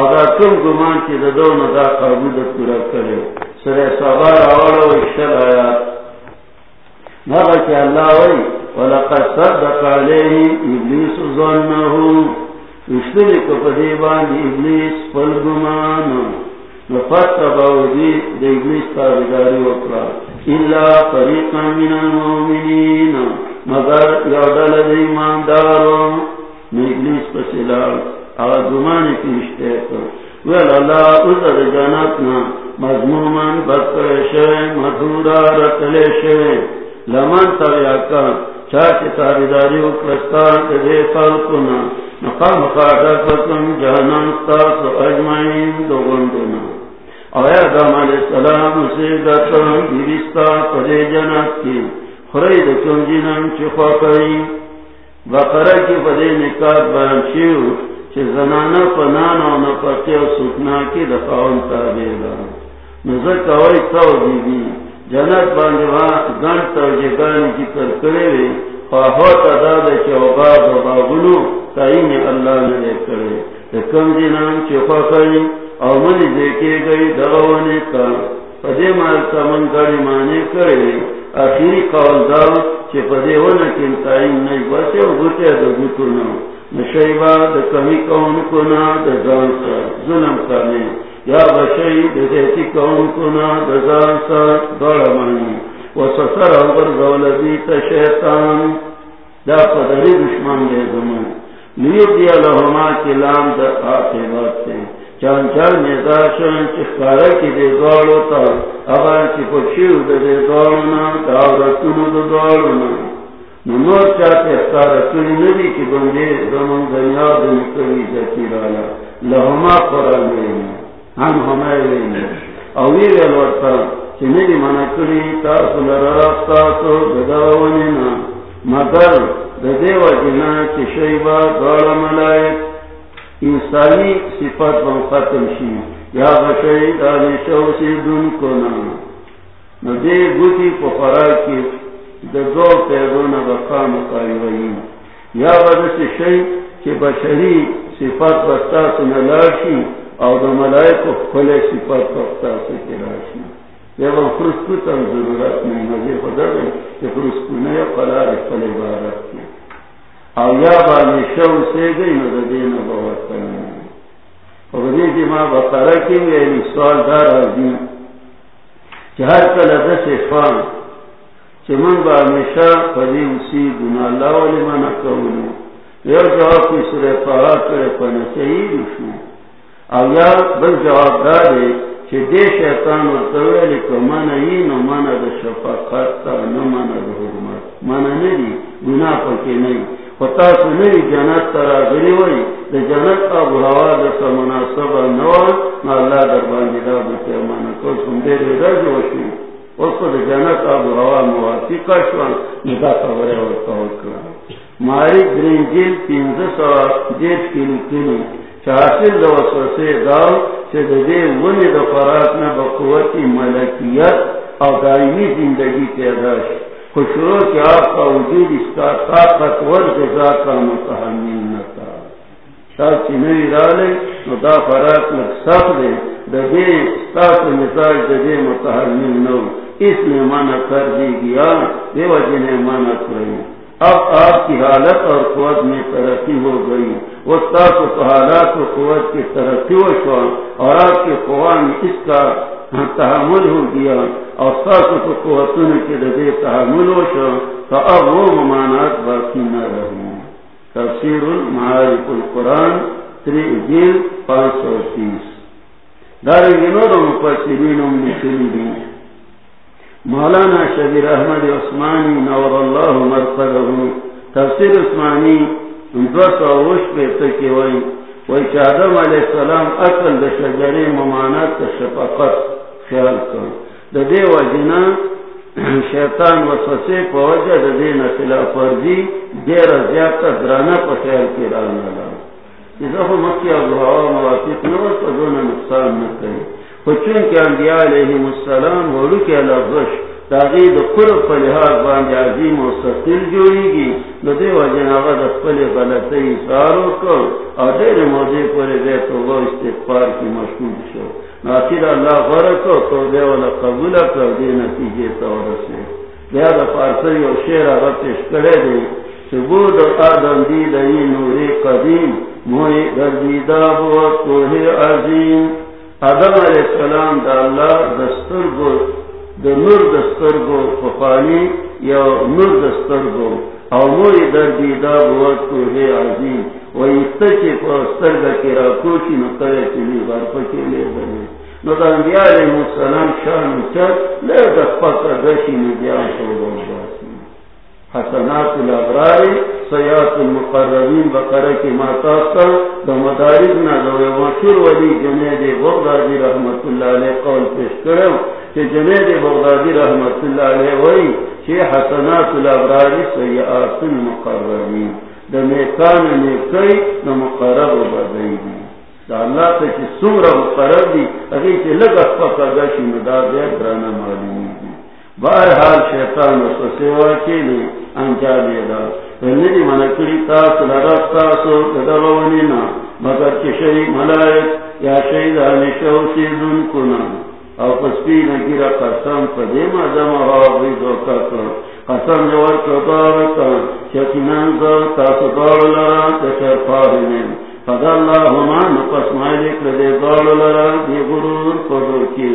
اگر تم گمان کی ددو ندا قابود پورا کرے، سر سبار آوڑا و اشتر آیات نبا کی اللہ وی ولقد صدق علیہ ابلیس ظنہو اشتری کپدیبان ابلیس پل پلگمان نفتباو دی دی ابلیس تابداری وکرا اللہ فریقا من المومنین مگر یادل دی ایمان دارو ابلیس پسلال آزمانی کی رشتے کو ویل اللہ ازر جانتنا مضمومن بکر شوے مدھورا رتلے شوے لمن تریا کا چاچ تاریداری اکرستان دے خلقنا مقام خاطر جہنم اجمعین دو گندنا علیہ السلام دتن پدے جنت کی. خرید کم جنم چخوا بقرہ کی پدے نکات بیان شیو چھ زنانا پنانا و نپتی و سکنا کی تابے گا نظر کوئی جنت خو تا د چوبا د باغونو تاین الله نه کړي د کوم دینام چې په او منی دې کې گئی دغونه کا پدې مال سمون غړي معنی کړي اخیری قول دا چې پدې ونه کې تاین نه واسه وګته د ګوتو نه نشیبا د کمی کون کو نه د ځان ظلم کوي یا بشئی دیتی کون کنا دزان سا. دوڑا مانی و سسر اوگر زولدیت شیطان. دا پدری دشمن دے زمان. لیو دیا لہما کی لام دا آتے باتے چان چال نیزاشن چخکارا کی دے دوڑو تا. اگر چی پشیو دے دے دوڑونا داورتونو دے دوڑونا نمور چاہتے اختار کری ندی کی بندے زمان دنیا دنی کری جاتی رالا لہما قرآن دینا ہم ہمارے اوی ویل ورتا چنی منا کری تاسو لرا تاسو دداونی مگر ددیو جنا چی شیبا دوڑ ملائک انسانی صفت بن ختم شی یا بشی دانی شو سی دن کنا ندی گوٹی پفرا کی دو پیدون بقا مقاری یا بدس شی چی بشری صفت بستا سنلاشی او دا ملائکو کھلے صفت پختا سے کراشی جب ہم خرسکو تم ضرورت نہیں مجھے خدا دے کہ خرسکو نہیں قرار کھلے بارت کی او یا بانی شو سے گئی نو دین بہت کرنے اور دی جی ماں بقرہ کی میری سوال دار آدھی کہ ہر کل دس فان کہ من با ہمیشہ پدی اسی گناہ اللہ والی منع کرنے یو جواب کی سورہ پہا کرے پنے چاہیے دشمن او یا بل جواب دارے چھے دے شیطان و مانا نو مانا دا شفاقت تا نو مانا دا مانا ندی گناہ ندی جنت ترا دا جنت آب دا نا اللہ در باندی دا مانا دے دے دا جو شو اس کو دا جنت آب ندا ماری گرین جیل تینزہ سو جیل کلی کلی دو وسوسے داو چھے دے ونی دو فراتنا بقوتی ملکیت او دائمی زندگی تیداش خوشرو کہ آپ کا وجود اس کا طاقت ور جزا کا متحمل نتا شاہ چنوی رالے، نو دا فرات لگ سخ دے دے ستاس مثال دے متحمل نو۔ اس نے مانا کر دی گیا دے وجہ نے مانا کریں اب آپ کی حالت اور قوت میں ترقی ہو گئی۔ وہ تاث و حالات و قوت کی ترقی ہو شو اور آپ کے قوام اس کا تحمل ہو گیا۔ اور ساس و قوتوں کے لگے تحمل ہو شو تو اب وہ ممانعت باقی نہ رہے۔ تفسیر المعارف القرآن تری جیل، پانچ سو تیس۔ دی مولانا شبیر احمد عثمانی نور اللہ مرقدہ تفسیر عثمانی دو سو وش پہ تکی وئی وئی کہ علیہ السلام اصل دا شجر ممانات تا شفاقت خیال کر دا دے وجنا شیطان وسوسے پا وجہ دا دے نسلا فرزی دیر زیادتا درانا پا خیال کی رانا لا اذا ہو مکی ابو ہوا موافق نور پا دون نقصان نکے خچون کے انبیاء علیہ السلام وڑو کے لفظش تاغید قرب پر لحاظ باندی عظیم و سقیل جوئی گی لدے و جنابہ دفل غلطی سارو کو اور دیر موضی پر بیت و وہ استغفار کی مشکول شو. ناصر اللہ غرکو تو دے والا قبول کر، دے نتیجے طور سے بیاد فارسی و شیر آغتش کرے دے. سبود آدم دی لئی نوری قدیم. موئی گردیدہ بہت توہ عظیم. آدم علیہ السلام دا اللہ دستر گو دا نور دستر گو فقانی یا نور دستر گو او نور در موئی گردیدہ بہت توہ عظیم و استچے پا استرگا کی راکوشی نکرے چلی غرفکی لے بنے نو دا انبیاء علیہ السلام شان چک لے دفاق گشی نبیان شو باسی حسنات الابرار سیات المقربین بقرہ کی ماتاقا دا مداربنا دا مشہور ولی جنید بغدادی رحمت اللہ علیہ قول پیش کرو کہ جنید بغدادی رحمت اللہ علیہ وی چی حسنات الابرار سیات المقربین، دا نیکان نیکی، دا مقرب بدئی دی دا اللہ تا چی سمر مقرب دی اگر چی لگا فقا گشی مدار دیا درانا معلومی بہرحال شیطان و سیوا کے لیے انجام دا۔ ندی منکری تاس لرب تاسو دلونینا مگر چی شئی ملائک یا شئی دانی شو سیدن کنا۔ او پسپی نگیر قسم پا دیما زمان آوی دوکا کن قسم جوار کبارتا شکنان زو تاسو دارو لرا تشر فاہنین فد اللہ ہما نقص مالک لدے دارو لرا، دی غرور قدر کی۔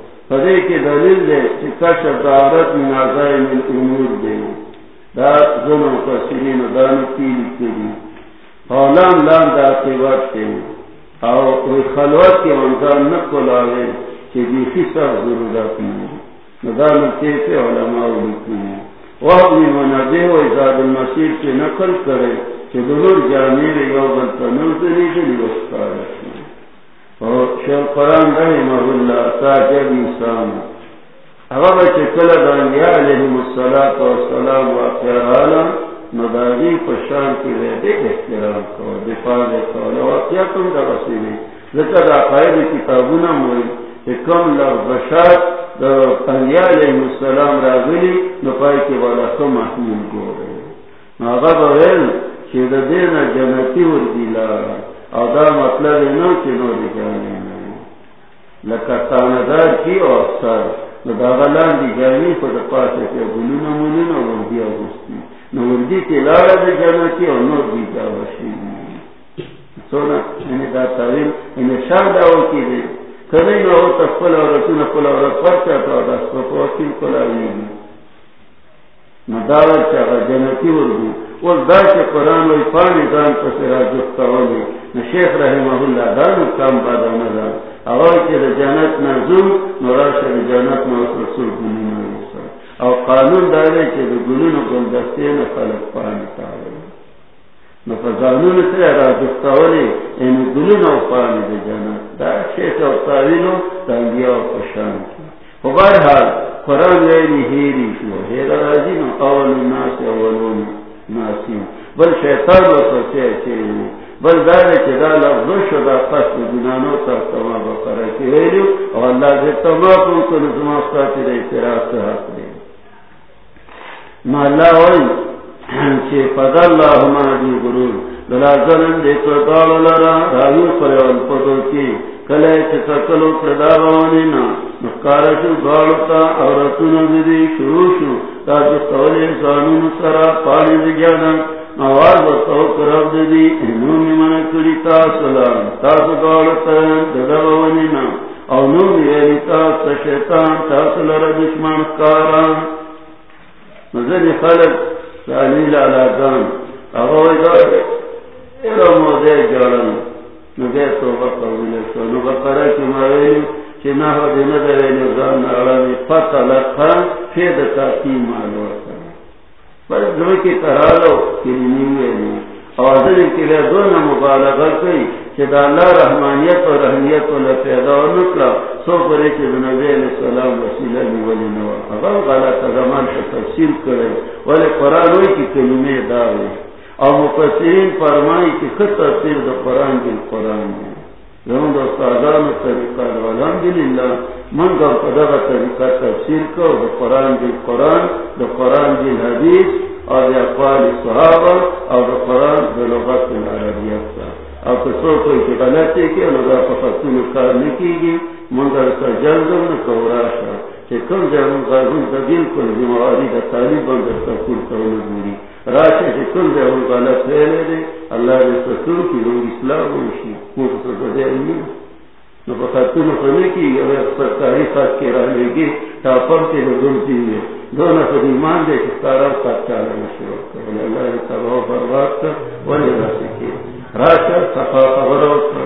فدی کی دلیل دے کہ کشف دعورت من آزائی من امور دے. دا زنو کسرین دانو لان دا قیوات تے او خلوت کی منزان نکل آوے کہ دیخی سر ضرورت نہیں ندانو کیسے علماء لکھی ہیں. وہ اپنی منابع و ازاد المسیر کے نقل کرے کہ دلور جامعی یو بلتا نوزلی دلی وستا رکھنے اور شیل قرآن رحمہ اللہ تاجب انسان. اگر بچے کل دانگیا علیہم السلام و السلام و اقیرانا نداغی پشان کی ویدے احترام کو دفاع دیتا و واقعہ تم دا رسیلی ذکر دا قائد کتابونا موئی کہ کم لفظ بشار علیہ السلام راغلی نپائی کے والا تو محمول کو رہے. ناغا بغیر چی دینا جنتی وردی لارا. او دا مطلب نو چی نو دی جانے لکا کی او افتار نو دا غلان دی جانی پا دا پاسے کے گلونا منونا وردی آگستی نو وردی تی لارا دی جنتی او نو دی جاوشی سونا یعنی دا تاویل یعنی شاہ داو کی دی۔ کبھی نہ ہو تو پل اور رسول پل اور پرچا تو دس کو وکیل کو لائی نہ دعوت چاہا جنتی اردو اور دار کے قرآن و پانی دان پر سے راجستا شیخ رحمہ اللہ دان کام بادا نہ دان اور کے جنت نہ زم نوراش جنت نہ رسول گنی نہ اور قانون دارے کے گلو نہ گلدستے نہ خلق پانی تاوے نو فزانون سے راجستاولی این گلون او پانی دے جانا دا شیخ او تاویلو دا انبیاء او پشان. کی یعنی و بارحال قرآن لیلی ہیری شو. ہیرا راجی نو اول ناس اولون ناسیم. بل شیطان و سوچے چیلی بل دارے چی دا لفظو شو دا قصد گنانو تا تما بقرہ کی ویلیو او اللہ سے تما کن کن زماستا تی دے اعتراف سے حق دے۔ نو اللہ ہوئی اللہ دی غرور دلازنن دیکھو دالو لرا رایو پریوان پدو کی۔ کلے چی تکلو چکلو پرداوانینا مکارشو دالو تا عورتون دیدی شروع شو۔ تا جستولی زانون سرا پانی دیگیانا آواز و کرب دیدی انومی من کری تا سلام، تا دالو تا دداوانینا او نومی ایلی تا شیطان، تا سلر دشمن کاران نظر خلق سالیل علا دان اغوی داره مودے جڑن نگے تو بقولی سو نو کی مویلی چی نحو دی ندرے نظام نعلامی لکھا فید تاکی مالو پر دو کی طرح لو کہ ترالو کلمی ویلی آوازن کی لیے دون مبالغہ کئی چی دا اللہ رحمانیت و رحمیت و لپیدا و نکلا سو پرے چی دنبی علیہ السلام وسیلہ نوالی نوا اگر غلط زمان سے تفسیر کرے، ولی قرآن ہوئی کی کلمی داوی اور مفسرین فرمائی کہ خط تفسیر دا قرآن دل قرآن دی۔ لہم دا استادان طریقہ دا الحمدللہ، من گا قدر تفسیر کو دا قرآن دل قرآن دا قرآن دل حدیث، اور دا اقوال صحابہ، اور دا قرآن دا لغت العربیت کا. اور کسو کوئی کی غلطی کی لگا پفتون کار نکی گی من گا رسا جلدم نکوراشا کہ کم جانون غازون دا دل کل دا طالبان دا سکول کون دوری راشے سے کل دے ان غلط پھیلے دے اللہ نے سسر کی لوگ اسلام ہوشی موت سے بدے نہیں نو بخاتون خنے کی اگر سرکاری خط کے رہنے گی تا پر کے نظر دیئے دو نفر ایمان دے کہ سارا خط چالا مشروع کر اللہ نے تباہ برباد کر، ولی راسے کی راشا صفا خبر ہوتا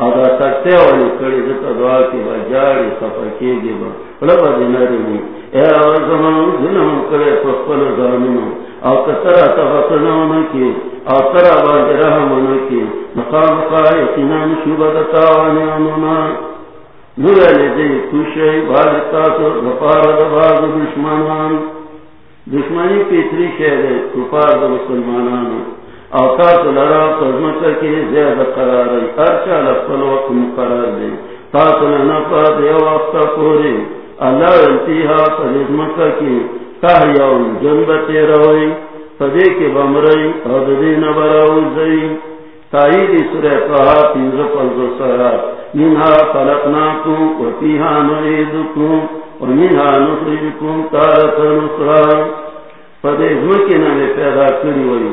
او دا سکتے والی کری دتا دعا کی با جاری خفکی گی با. لبا دینا رمی اے آواز زمان ظلم کرے پخپل زانونو او کترا تفتنون کی. او ترا باند رحمون کی. مقام قائتنا نشوبت تاوانی امونا نور علی کشی بالتا سو دپار دباغ دشمنان. دشمنی پیتری شہر کفار دا مسلمانان. او تاسو لرا خدمت کی زیادہ قرار ہے ارچا لفل وقت مقرر دے تاسو لنفا دے وقت پوری۔ اللہ انتیہا خدمت کی تحیاون جنبتی روئی فدے کے بمرئی اور دین براؤزئی تائیدی سورہ کہا تینز پلزو سرا منہا خلقناکم و فیہا نعیدکم و منہا نخرجکم تارت نصرا فدے ازمکی نمی پیدا کری وئی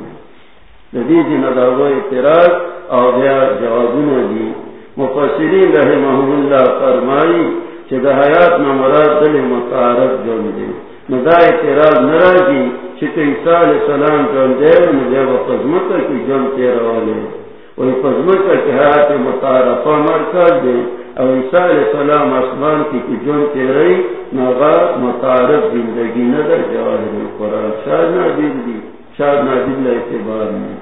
ہے جدید نداغو اعتراض اور بیا جوابوں دی مفسرین رحمہ اللہ فرمائی کہ دا حیات نہ مراد دل متعارف جن دے ندا اعتراض نراجی کہ عیسیٰ علیہ السلام جن دے نجے وہ قزمت کی جن تیرہ والے وہی پزمت کا حیات متعارفہ مرکز دے اور عیسیٰ علیہ السلام آسمان کی کی جن کے رہی نغا متعارف زندگی نظر جواہر القرآن شاید نادل دی. شاید نادل اعتبار میں۔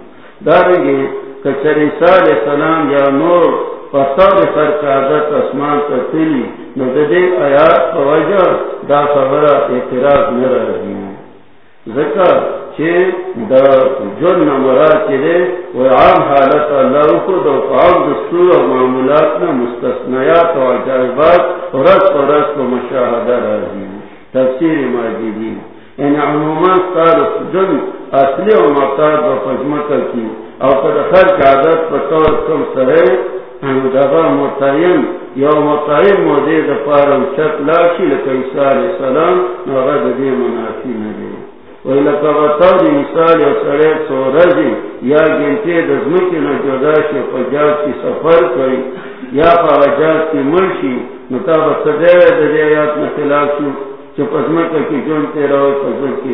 داریں گے کچر عیسیٰ علیہ السلام یا نور پسر سر کا عادت آیات وجہ، دا اعتراض نہ رہی۔ ذکر جن چلے وہ عام حالت اللہ کو دو عام دستور معمولات میں مستثنیات اور رس و رس کو مشاہدہ راضی تفسیر ماجدین یعنی عموما جن اصلی و مقاد و پجمکہ کی او مطلب تدخل کی عادت پتور کم سرے دغا متعین یو متعین مودی دفار و چت لاشی لکا عیسیٰ علیہ السلام نغا دی. منافی ندی وی لکا بطاو دی مثال یو سرے سو رزی یا گنتی دزمکی نجوداشی پجاب کی سفر کئی یا پا وجاد کی مرشی نتابت صدر دی آیات نخلاف شو؟ تیرا ہو کی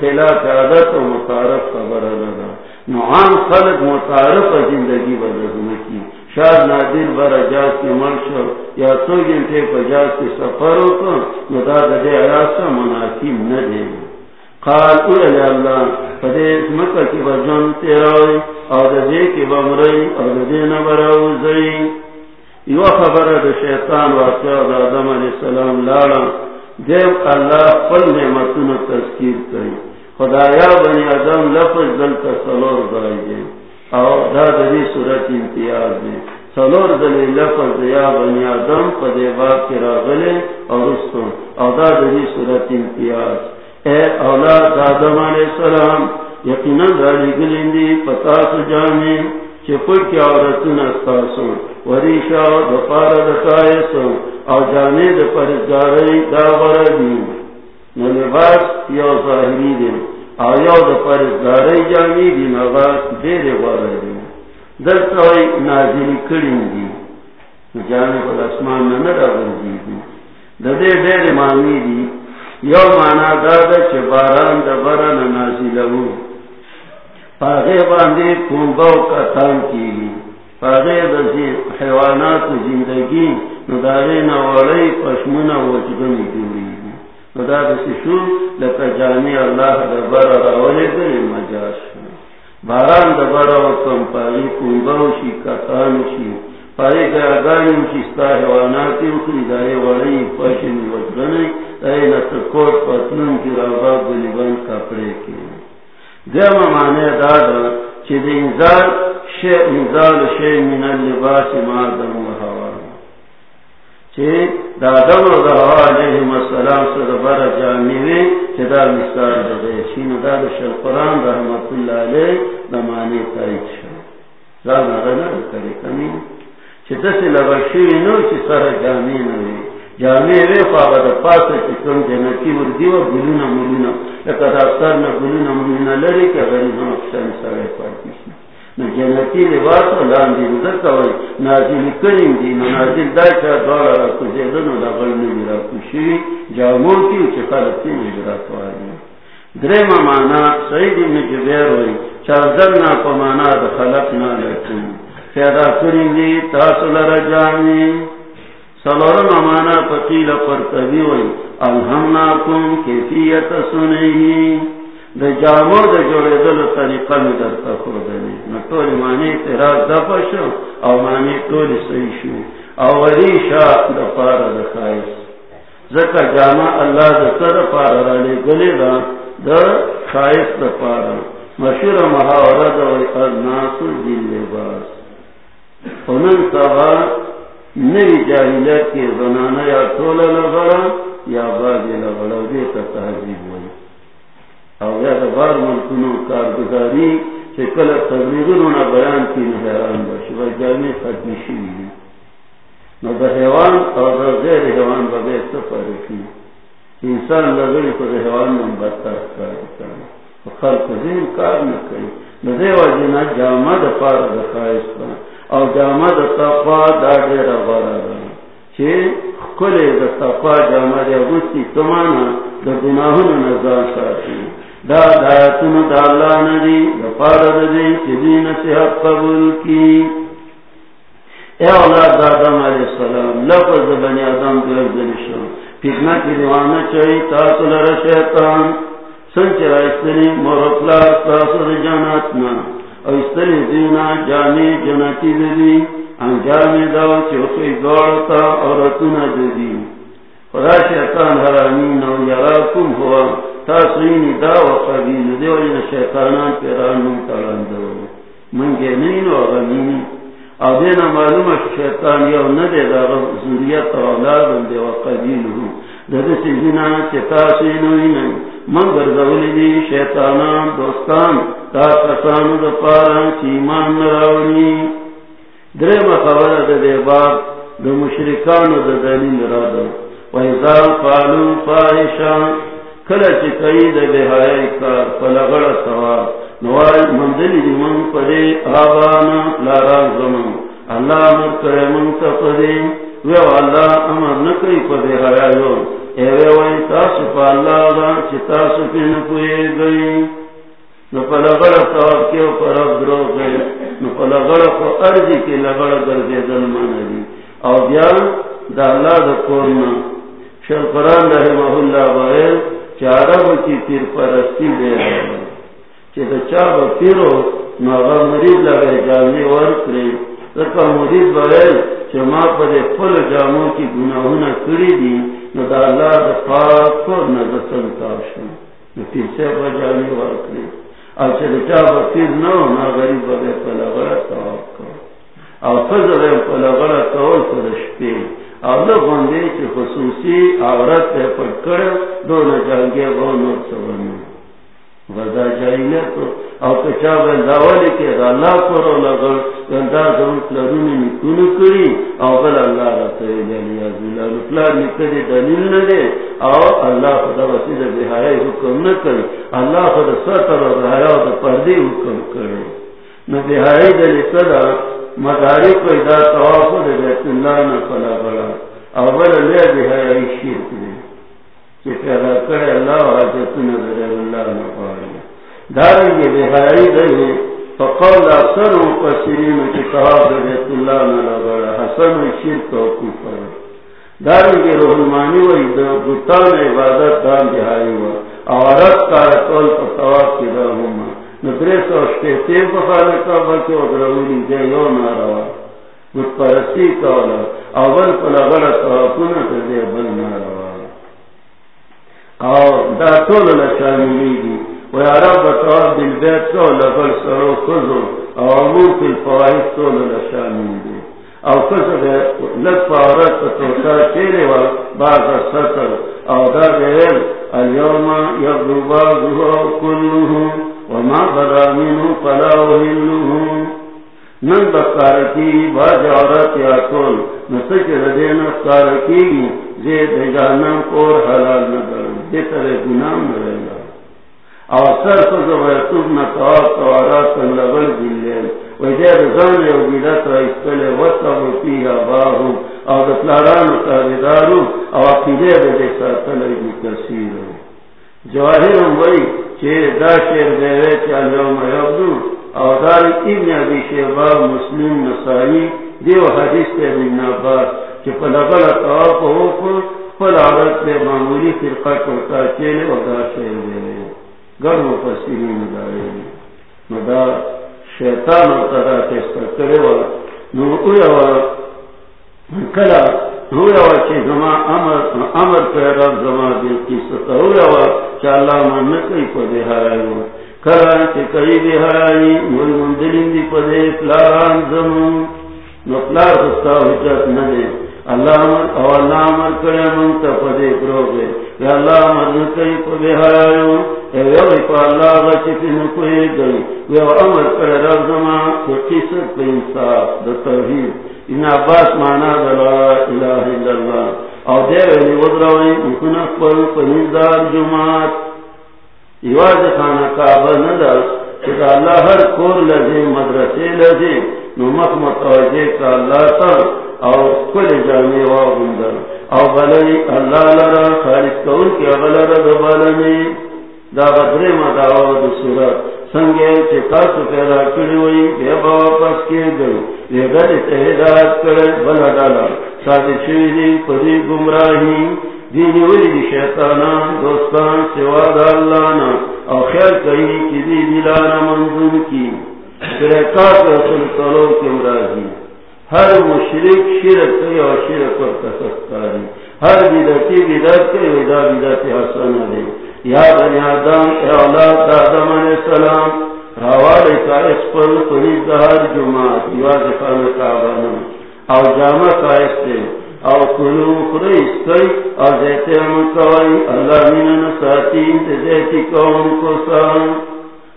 خلاف عادت و متعارف خبر لگا نعام خلق متعارف زندگی بدزم کی شاید نادر بر اجاز کی مرش یا سو گھنٹے پجاز کے سفر ہو تو مدا دے ایاسا مناسب نہ دے قال اولی اللہ پدے مکہ کی بجون تیرا ہوئی اور دے کی بمرئی اور دے زئی یو خبر د شیطان واقع د آدم علیہ السلام لاړه. دیو الله خپل نعمتونو تذکیر کوي خدایا بنی آدم لفظ دل سلور ځای او دا د دې صورت امتیاز دی. سلور دل لفظ یا بنی آدم په دې باب کې راغله او رستو او دا د دې صورت امتیاز. اے اولاد آدم علیہ السلام، یقینا را لګلندي پتا سو جامې. چپٹ کی وریشا دپار او جانے دپرزگاری دا وردی یو ظاہری دی او یو دی دیر وردی کرن دی. جانے پر اسمان ننر آوردی دی دا دیر دی. یو مانا دادا چه باران دا برن نازلو. پاگے باندھے کنبو کا تان کی پاگے دسی حیوانات زندگی ندارے نہ وڑے پشمنا وجگنی جوڑی ندا دسی شو لکا جانی اللہ دبر راولے گلے مجاش باران دبر و کم پاگی کنبو شی کتان شی. پاگے گیا گایم شستا حیوانات اخری دائے وڑے پشمی وجگنی دائے نتکوٹ پتنن کی رابا گلیبان کپڑے کی دیم مانے داد چی دی انزال انزال من اللباس ما دم و حوا چی دا دم و دا حوا السلام بر جامعی چی دا مثال دے دا دا قرآن رحمت اللہ علیہ دا تایید شا زانا کری کمی. چی دسی نو چی سر جامعی نوی. جامع وی پاس چی جنتی وردی و گلونا ملونا، لکہ نا گلونا ملونا غریب ہم نا جنتی لباس و لان دی کوئی نازل دی، نا نازل چا دوارا را و دا کی درم مانا سعید ابن جبیر ہوئی چاردلنا پا مانا لکن۔ پیدا دی سلورم امانا پتیل پر کبھی ہوئی۔ الحمنا کم کیفیت سنئی دا جامو دا جوڑے دل طریقہ میں در تخور دنی نتولی مانی تیراز دفع او مانی تولی صحیح شو او وری شا دا پار دا خائص ذکر جامع اللہ دا سر پار را لے گلی دا دا خائص دا پار مشور محاورہ دا وی الناس جل لباس انن سبا نئی جاہلیت کے زنانا یا تولا لگڑا یا بازی لگڑا دیتا تحجیب ہوئی۔ او یا دبار ملکنو کارگزاری چه کل تبلیغنو نا بیان کی نحیران باشی و جامع ختمی شوی نو دا حیوان او دا غیر حیوان با بے سفرکی انسان لگڑی کو دا حیوان من بدتر کار کرنا خلق زین کار نہ نکری نو دے واجینا جامع دا پار دا خواهش کرنا او جامع د تقوا دا ډیر غوړه ده. چې کله د تقوا جامع د غوستي تمانا د ګناهونو نه ځان ساتي. دا دایتونو د الله نه دي د پاره د دې چې دین صحت قبول کی اے اولاد د آدم علیہ السلام، لفظ د بنی آدم د ځل شو فتنه کې دیوانه چي تاسو لره شیطان. څنګه راځي مورخلا تاسو د جنت نه. او استلی دینا جامی جنتی دی انجامی داو چوکی دوارتا اور اتنا دی خدا شیطان حرامین او یراکم ہوا تاسوینی داو قبیل دیو جن شیطانان پیران منتالان دو. منگے نین و غمین او دینا معلوم شیطان یو ندے دا ذریت و اولاد دی و قبیل ہو چتا منگر دولی جی دی شیطانان دوستان تا کسانو دا پارا چیمان نراونی. درے مخبر دا دے باب دا مشرکانو دا دلیل را دا ویزا فالو فائشان کلا چکئی دا بہائی کار فلغر سوار. نوائی مندلی جی دی من پدے آبانا لارا زمان. اللہ امر کرے من تا پدے ویو اللہ امر نکری ایوے تاسو پا اللہ دا چی تاسو پی نکوئے گئی۔ نو پا پر اب درو گئی نو پا گردے او بیا دا اللہ دا کورنا قرآن رحمہ اللہ بغیر تیر پرستی دے رہا چی دا با پیرو نو اغا لگے جامی ورکری تکا مرید بغیر چی ما پا پل جامو کی گناہونا کری دی، نو دا اللہ دا پاک کورنا دا نو جامی او دا چا با نو نا غریب بغیر پل کر۔ او فضل او خصوصی عورت پہ کر، دو نہ جانگے وہ نور سورنو وزا تو، او کچا اللہ کرو لگر گندا زمت لرونی کری، او بل اللہ رتوی نکدی دلیل او اللہ خدا وسید بحیائی حکم نکری اللہ خدا سطر و بحیاء دا پردی حکم کری۔ نو بحیائی دلی صدا، مداری کو ادا دے بیت اللہ بڑا اول لے بھی ہے شرک دے کہ پیدا کرے اللہ حاجت نظر اللہ نہ پاڑی داریں گے بہائی دے فقول اکثر مفسرین کی کہا بیت اللہ نہ بڑا حسن شرک و کفر داریں گے روح المانی و بتان عبادت دان دہائی ہوا۔ عورت کا رسول پر طواف کی رہوں ندرس اور شکیتے بخار کا بلکہ ادرولی دے یو ناروا بت پرستی کولا اول پلا غلا توافنا دے بل ناروا او دا طول لشاملی دی و یا رب تواب بالبیت کولا بل سرو خزو او امور او و بعض او دا اليوم وما بدا منه فلا وهله نن بکارکی عورت یا کول کارکی جے دجانم اور حلال نہ کرو جے ترے گناہ نہ رہے گا۔ اور سر کو جو ہے تم نہ تو توارات کن لگل دلے وہ جے رضان یو بیدت را اسکلے وطا ہوتی یا باہو۔ اور دپلاران تابدارو اور عقیدے دے دے ساتھ لگی کثیر جواہر وہی دا شیر دے رہے دیوے چالیو میابدو او دار ابن ابی شیبا مسلم نسائی، دیو حدیث تے ابن عباس چی پلغل اتواف ہوکو پل عادت تے معمولی فرقہ کرتا چیلے و دا شیر گر مفسرین مدا شیطان و تیستا کرے و نو اویا و کلا ہویا وا چی زما امر امر پیدا زما دل کی ستا ہویا من نکی پا ہرائی کران چی کئی دے ہرائی موی مندلین دی پا دے پلاران زمان نو پلار خستا حجت ندے اللہ امر او اللہ امر کرے من تا پا دے. یا اللہ من نکی پا دے اے وی پا اللہ غچی پی نکوئے گئی. وی امر کرے رب زما کو قیست پہ انصاف دا توحید. ان عباس مانا دلا الہ الا اللہ. او دے ویلی ودروئی مکن اکبر پنیزدار جماعت. ایواز خانہ کعبہ ندر کہ اللہ ہر کور لزی مدرسے لزی نمک متوجہ کا اللہ تر او کل جانے و بندر او بلنی اللہ لرا خالق کون کی اغلر دبالنی دا غدر مدعو دا صورت سنگے چکاسو پیدا کری ہوئی، بے با واپس کیے گئی یہ گھر تہداد کرے بلا ڈالا سادی شویدی پدی گمراہی. دینی ولی دی شیطانان دوستان سوا دا اللہنا او خیر کئی کی دی دلانا منظوم کی. پھر کاک رسول کے مراہی ہر مشرک شرک کئی اور شرک پر تسکتاری ہر بیدتی بیدت کئی ودا بیدت حسن دے یا بنی آدم، اے اولاد آدم علیہ السلام، راوال کا اس پر پنی دہر جماعت یواز خان کعبہ او جامع کا اس سے، او کلو خریس کئی او زیتے مکوئی اللہ من نساتین تے زیتی کون کو سان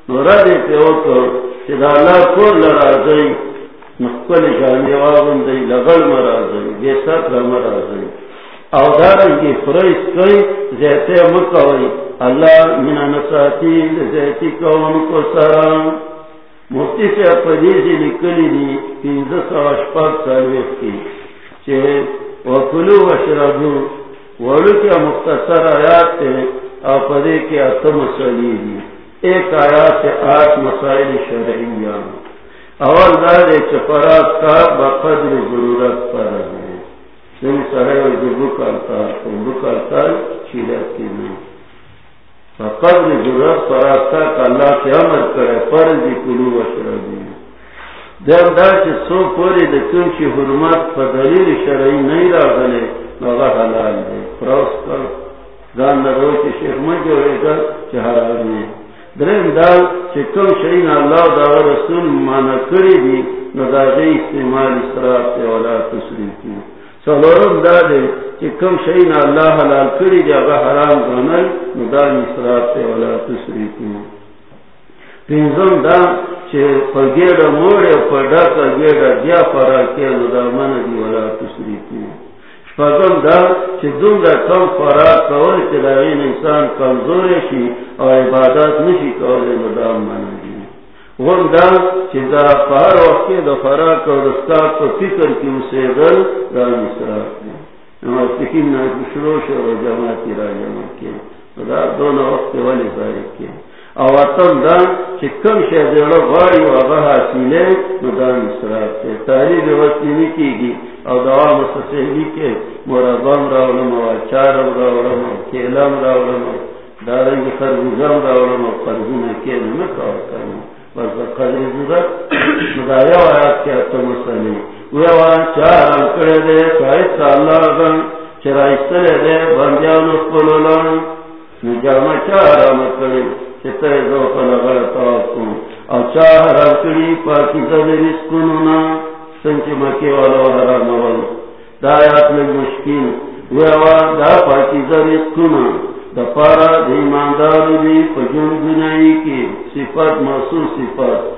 نورا دے پہ اوکر چیدہ اللہ جانی دی، لغل بے او کئی، زیتے مکوئی۔ اللہ من زیتی کون کو مفتی سے اپنی نکلی دی پینزس و اشپاک سالویت کی۔ چھے وکلو وشربو ولو کیا مختصر آیات تے آپدے کے اتم سلی دی۔ ایک آیات سے آٹھ مسائل شرعی اول دارے چپرات کا بقدر ضرورت پر یعنی ہے سن سرے و جبو کرتا کمبو کرتا چیلت کی نہیں۔ فقدر ضرورت پر آتا کہ اللہ کے عمر کرے، فرض کلو وشربو جب دا چې سو پوری د کوم چې حرمت په دلیل شرعی شرعي نه راغلي هغه حلال دی پروس کر۔ ځان نه وو شیخ مجه وېګا چې حلال دی دریم دا چې کوم شي نه الله دا رسول معنا کړی دی نو دا غي استعمال اسراف ته ولا تسریف کی څلورم دا دی چې کوم شي نه الله حلال کړی دی هغه حرام ګڼل، نو دا اسراف ته ولا تسریف کی پینزم دا چه پا گیڑا موڑی و پا ڈاکا گیڑا دیا پارا کیلو دا من دی ولا تسری کی شپاگم دا چه دون دا کم پارا کول چه دا این انسان کمزور شی او عبادات نشی کولی، نو دا من غم دا چه دا پار وقتی دا پارا کول دستا پا فکر کی اسے دا نسراف دی نما سکیم نا کشروش و جماعتی را جمع کی دا دون وقت ولی باری کی او اتم دا چې کم شی دیړه غواړي او هغه حاصله نو دا اسراف دی. تعریف وسیمی کیږي. او دوا مسسلی کې مرغم راولم او اچار راولم او کېلم راولم دا رنګ خربوزم راولم او خربونه کې نه کار کوي بس قدر ضرورت نو دا یو آیات کې اتم مسلی ویا وا چار کړه دې سایت الله غن چرایستره دې باندې نو کولون نو جامه چار مکړي چتر دو تاکو او پاکی رسکنونا سنچ مکی والا حرام دا آیات میں مشکل. ویوا دا پاکی دا پارا دیماندار دی پجن کی. صفت محسوس صفت.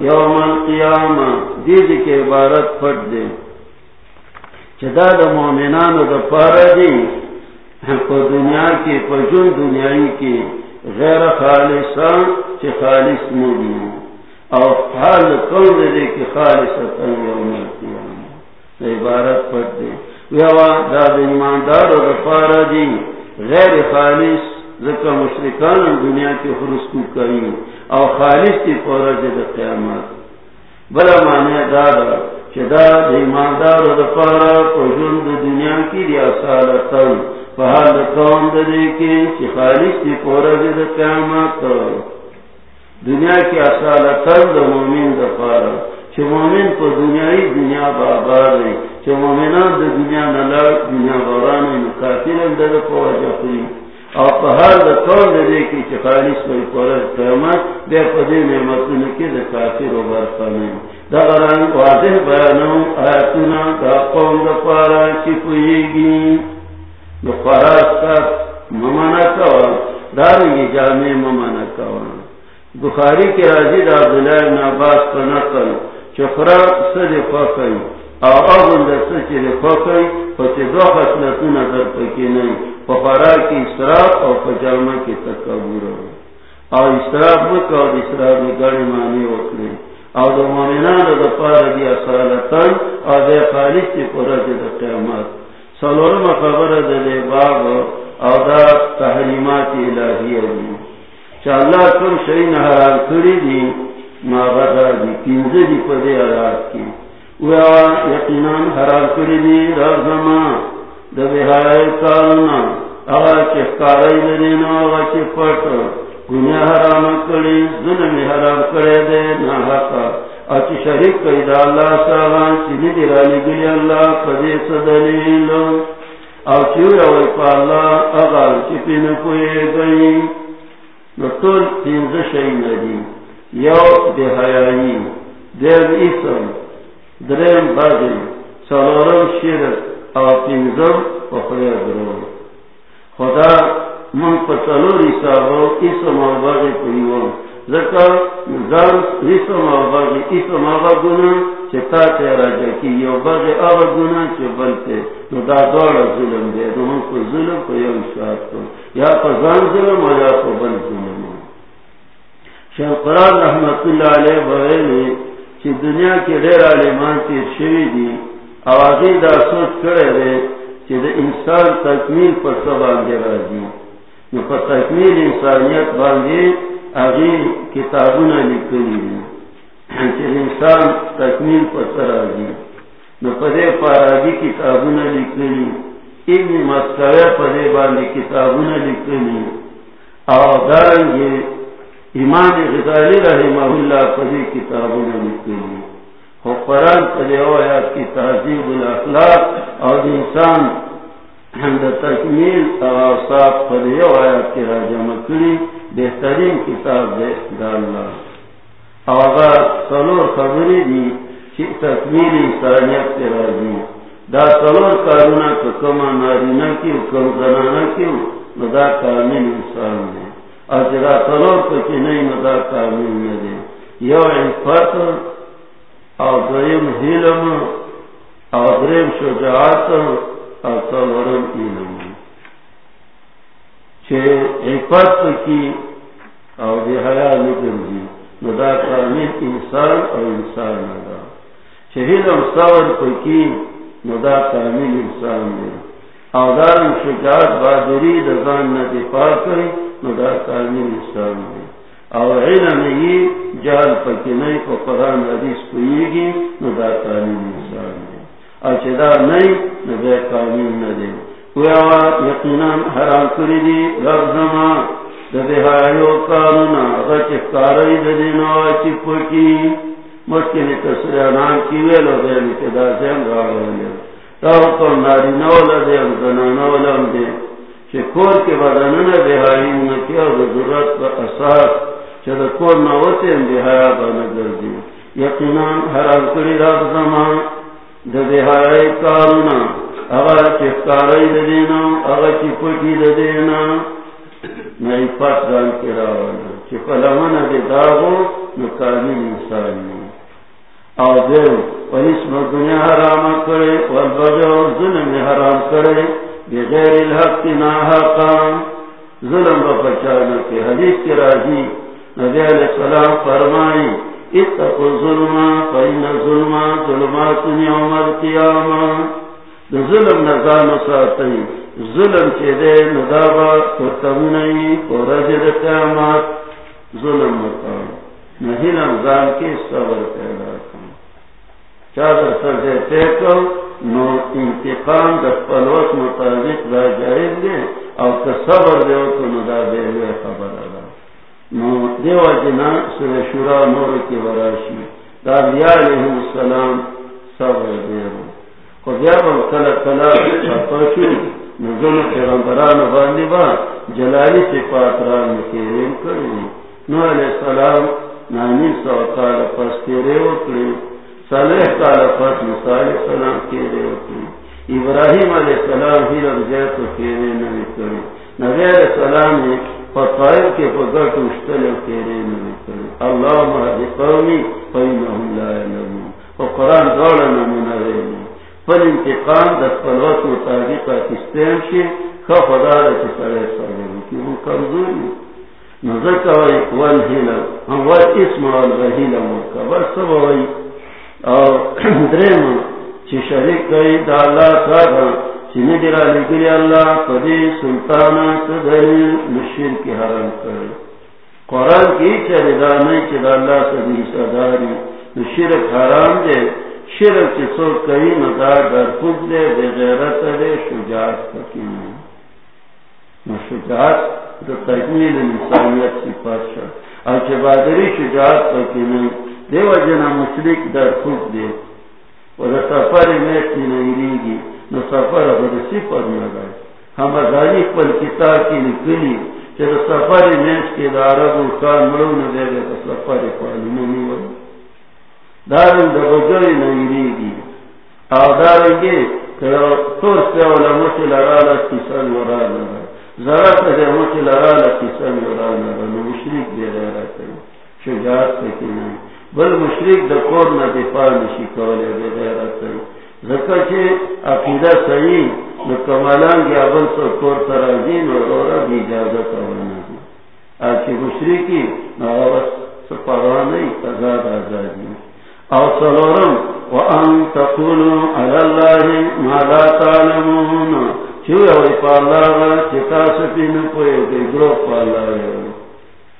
یوم دید کے عبارت پڑ دے. چدا دا دا پارا دی. دنیا کی پا جن دنیای غیر خالصان چی خالص مودی او حال کون دے کی خالصتا یوم عبارت پڑ دے۔ ویوا دا ایماندار و دفارا دی۔ غیر خالص ذکر مشرکان دنیا کی خرس کو کری۔ او خالص کی پورا جد قیامت۔ بلا معنی دادا چدا ایماندار و دفارا پا جن دنیا کی دی اصالتا قوم دے کے چی خالص تی پورا دے دا قیامات دنیا کی اصالتاً دا مومن دا پارا چی مومن کو دنیای دنیا بابار دے چی مومنان دا دنیا نلار دنیا باران دے کافر دا دا پورا جفری او پہال دا قوم دے کے چی خالص تی پورا دا قیامات بے پدے نعمتون کی دا کافر و برخانے دا غران واضح بیانو آیتونا دا قوم دا پارا چی پوئیگی ممانا کوا دارنگی جامع ممانا کوا بخاری کے راجی دا عبداللہ ابن عباس کا نقل چخرا سد فاقی او اغن فاقی دو خسلتون در پکی کی اسراف او فجامع کی تکبور او اسراف مکا او اسراف گاڑی معنی وکلی. او دا مومنان دا پار دی اصالتان او دا خالص تی پرد دا قیامات سلورم خبر دے باب او دا تحریمات الہی دی چا اللہ کم شئی نحرام کری دی، ما غدا دی. پینز دی پدے عراق کی ویا یقینان حرام کری دی رازمان دا بہائی کالنا اغا چه کارائی دینا اغا چه پٹ گنیا حرام کری ظلم حرام کری دے نا حقا اچھی شریک کئی اللہ ساغان چلی دیرالی گلی اللہ قدی صدلیل او چیو روی پا اللہ اغال چی پین کوئی گئی نطول تینز شئی ندی یو دی حیائی. دیم اسم درم بادل سلورم شرک او پنزم پخری درو خدا من پسلور حسابو اسم او باغی پریوان ذکر زان اسم او باغی اسم چه تا کی یو چه بلتے نو دا دوار ظلم دے نو من کو ظلم کو یو اشارت کن یا پا زان ظلم و یا پا بل ظلم شیخ قرآن رحمت اللہ علیہ بغیلی چی دنیا کی غیر علیمان تیر شوی دی آوازی دا سوچ کرے دے چی دا انسان تکمیل پر سب آنگے راجی نو پر تکمیل انسانیت باندے آگی کتابونا لکلی دی چی انسان تکمیل پر سر آجی نو پدے پاراجی کتابونا لکلی ابن مسکوے پدے باندے کتابونا لکلی آو دارنگی امام غزالی رحمہ اللہ پدے کتابوں نے کتابونا لکلی قرآن پدے آیات کی تحضیب الاخلاق اور انسان ہند تکمیل اوصاف پدے آیات کی راجہ مکلی بہترین کتاب دے داللہ۔ آغا سلور خبری دی، چی تکمیل انسانیت کے راجی دا سلور کارونا کما نارینا کیو، کم زنانا کیو ندا کامل انسان دے۔ اور جدا سلور کچی نہیں ندا کامل ندے یو انفت او دریم حلم او دریم شجاعت او سلورم علم۔ چھے کی او دی حیا نکل دی انسان او انسان ندا چھے حلم سور پکی ندا کامل انسان دی او دارم شجاعت بادری دزان ندفاع کری ندا کامل انسان دی او علم ہی جال پکی نئی کو قرآن حدیث کوئی گی نو دا انسان دے۔ او چی دا نئی نو دا قانون ندے۔ کوئی یقیناً حرام کری دی، رب زمان دا بہایو قانونا غچ کاری دا دینا چی مشکل تسریانان کی ویلو دے لیتے دا زیم راو تاو کل ناری نولا دے او زنانولا دے چی کے بدنن بہائی نکیا دا ضرورت کا اساس چد کور نوتے بہایا بانا گردی یقینا حرام کری راب زمان د بہائی کارونا اگر چکاری دینا اگر چی پٹی دینا نئی پت گان کے راوانا۔ چی فلمن دی داغو نکامی انسان نی او دیو ونسم دنیا حرام کرے والبجو ظلم حرام کرے، بغیر الحق ناحقا۔ ظلم بپچانا کے حدیث کے راجی نبی علیہ السلام فرمائی اتقو ظلما فإن ظلما ظلمات یوم القیامة ظلم نظام ساتی ظلم چی دے ندابا ترتمنی کو رجد قیامات ظلم مقام نہیں نظام کی صبر پیدا کن چادر سر دے تیکو نو انتقام دا پلوت مطابق دا جائز دے او که صبر دے تو ندا بے ہوئے خبر ادا نو دیو جنا سر شورا نور کی وراشی دا بیا علیہ السلام صبر دیرو کو کلا کلا پیغمبران باندی با جلالی صفات را مکیرین کرنی نو علیہ السلام نانی سو کال پس تیرے صالح کال پس مصالح سلام ابراہیم علیہ السلام ہی رب جیتو کیرے نوی کرنی نبی علیہ السلام نے کے پگٹ تیرے کرے اللہ مہدی قومی فینہم لا علمون و قرآن دوڑا نمونہ فل انتقام دس پلوت مطابق کستین شی خف دار کی سڑے سڑے کی وہ کمزوری نظر وی ون ہیلا ہم وہ اسم والغہیلا مرکا بس سب وی اور درم چی شریک کئی دا اللہ صاحبا چینی دیرا لگلی اللہ پدی سلطانا تدلیل مشیر کی حرام کرے قرآن کی چلی دا نہیں چی دا اللہ سبی صداری شرک حرام دے شرک چی سو کئی ندا در خود دے بے غیرت دے شجاعت پکی نہیں۔ نو شجاعت دا تکمیل انسانیت صفات شا اور چی بادری شجاعت پکی نہیں۔ دیو جنا مشرک در خود دے و دا سفر میتی نہیں ریگی نو سفر خود صفت نگا ہم ازانی پل کتاب کی نکلی چی دا سفر میت کی دا عرب و کان مرو نگے دا سفر پالی نمی وی دارن دا گی آدارنگی تورس موچی لرالا کسان موچی لرالا کسان نو مشرک دے رہا کرو شجاعت سکی نہیں بل مشرک دا کور نا دفاع نشی کولے دے رہا کرو چی عقیدہ صحیح، نو کمالان گیا بل سو کور ترازین و رورا بھی اجازت آوانا دی آچی مشرکی، نو آواز آزادی. او سلورم وان تقولوا على الله ما لا تعلمون. چو او پالا چتا سپی سپین کوئی گرو پالا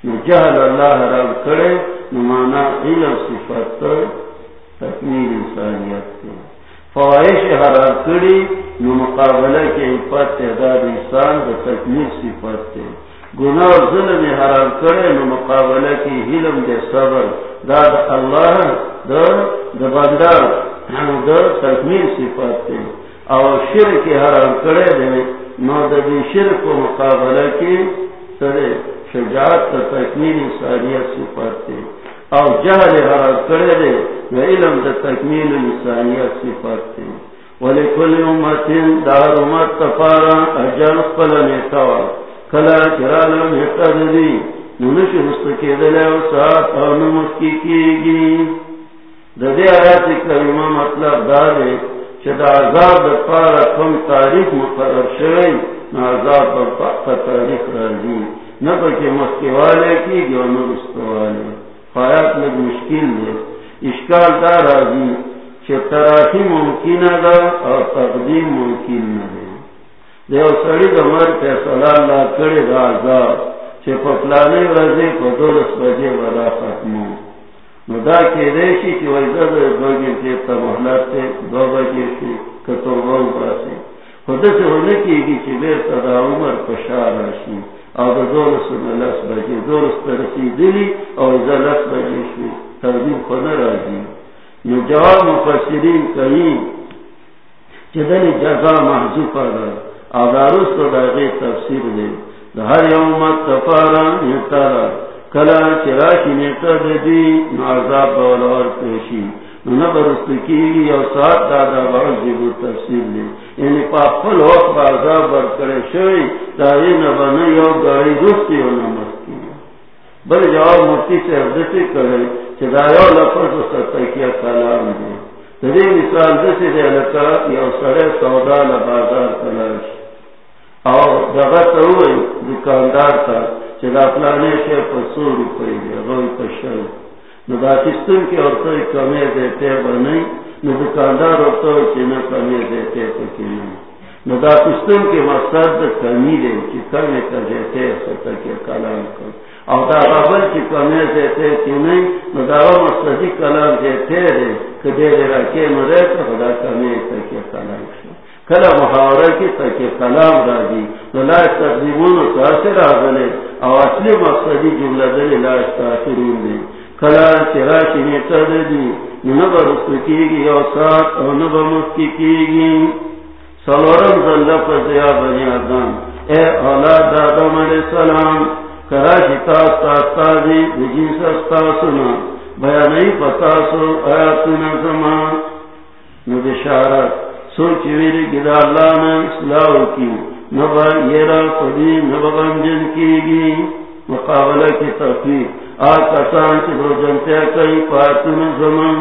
نو جہل اللہ رب کرے نو مانا علم صفت تکمیل انسانیت فوائش حرام کری نو مقابلہ کے عفت تعداد انسان دا تکمیل صفت تے گناہ اور ظلم حرام کرے، نو مقابلہ کی علم دے صبر. داد اللہ، دا دا بندہ دا تکمیل صفات تے او شرک حرام کرے دے، نو دا دی شرک و مقابلہ کی سرے شجاعت تا تکمیل انسانیت صفات تے او جہل حرام کرے دے، نو علم دا تکمیل انسانیت صفات تے ولکل امت دار امت تفارا، اجل قل نیتاوا کلا جرالا مطلب نیتا دی نونش مستقی دلے و ساتھ او نمکی کی گی ددے آیات کریمہ مطلب دارے چدا عذاب پارا کم تاریخ مقرر شوئی نا عذاب پر تاریخ راضی نہ بلکہ مسکی والے کی گی نہ رستو والے. فایات لگ مشکل دے اشکال دا راضی چھ تراخی ممکن دا اور تقدیم ممکن نہ دے دیو سڑی دا مر فیصلہ اللہ کرے دا عذاب چھ پپلانے رضی کو دولس بجے والا ختموں نو دا کی ریشی چی ویزا دا دو گیر تیتا تے دو بجے شی کتو غول باسی۔ خود سے ہونے کی گی چی بیر دا عمر پشار راشی او دا دولس و بجے دولس پر دلی او ازا لس بجے شی۔ تردیم خود راجی نو جواب مفسرین کئی چی دلی جزا محضوب آگا دا رست و دا تفسیر دے ہر یومت تفارا نیتارا کلا چراشی نیتا دے دی نعذاب بولور پیشی نبرست کی یو سات دادا بہت جیبو تفسیر لی یعنی پاپل وقت بازاب برکڑے شوی داری نبانی یو گاڑی رستی و نمسکی بل جواب مفتی سے حضرتی کرے چدا یو لفظ و ستکیہ کلام دی. تدی مثال دسی دے لکا یو سڑے سودا لبازار کلاش دکاندار تا چدا پلانے سے پسو روپئے دے روئی پشل نو پاکستان کی عورتوں کمی دیتے بنائی نو دکاندار عورتوں کی نہ کمی دیتے تو کی پاکستان کے مقصد کمی دے کہ کمی کر دیتے کلام کو اور دا کی کمی دیتے کہ نہیں نو داوا مقصدی کلام دیتے دے کہ دے دے رکھے نو رہے تو خدا کے کلام کلا محاورہ کی تک کلام راجی، نو لا تقدیمون و تاثر آگلے او اصلی مقصدی جملہ دلی لا استاثرون دی. کلا چراشی نیتا دی نبا رسو کی گی او سات او نبا مسکی کی گی سلورم زلہ پر زیا بنی آدم. اے اولاد آدم علیہ السلام، کرا جی کراشی تاستا استازی بجیس استاسنا بیانی پتاسو آیاتنا زمان. نبشارت سوچ ویری گدا اللہ نے اصلاح کی نبا یرا خودی نبا غمجن کی گی مقابلہ کی تفریح۔ آکا سان چی دو جنتے کئی پاتن زمان۔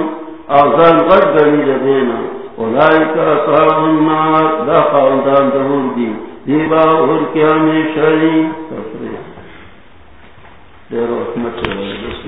آزان غد گنی جدینا اولائی کا صحاب النار۔ دا خاندان دہور دی۔ دیبا اور کیا میں شری۔ تفریح۔ دیر رحمت اللہ۔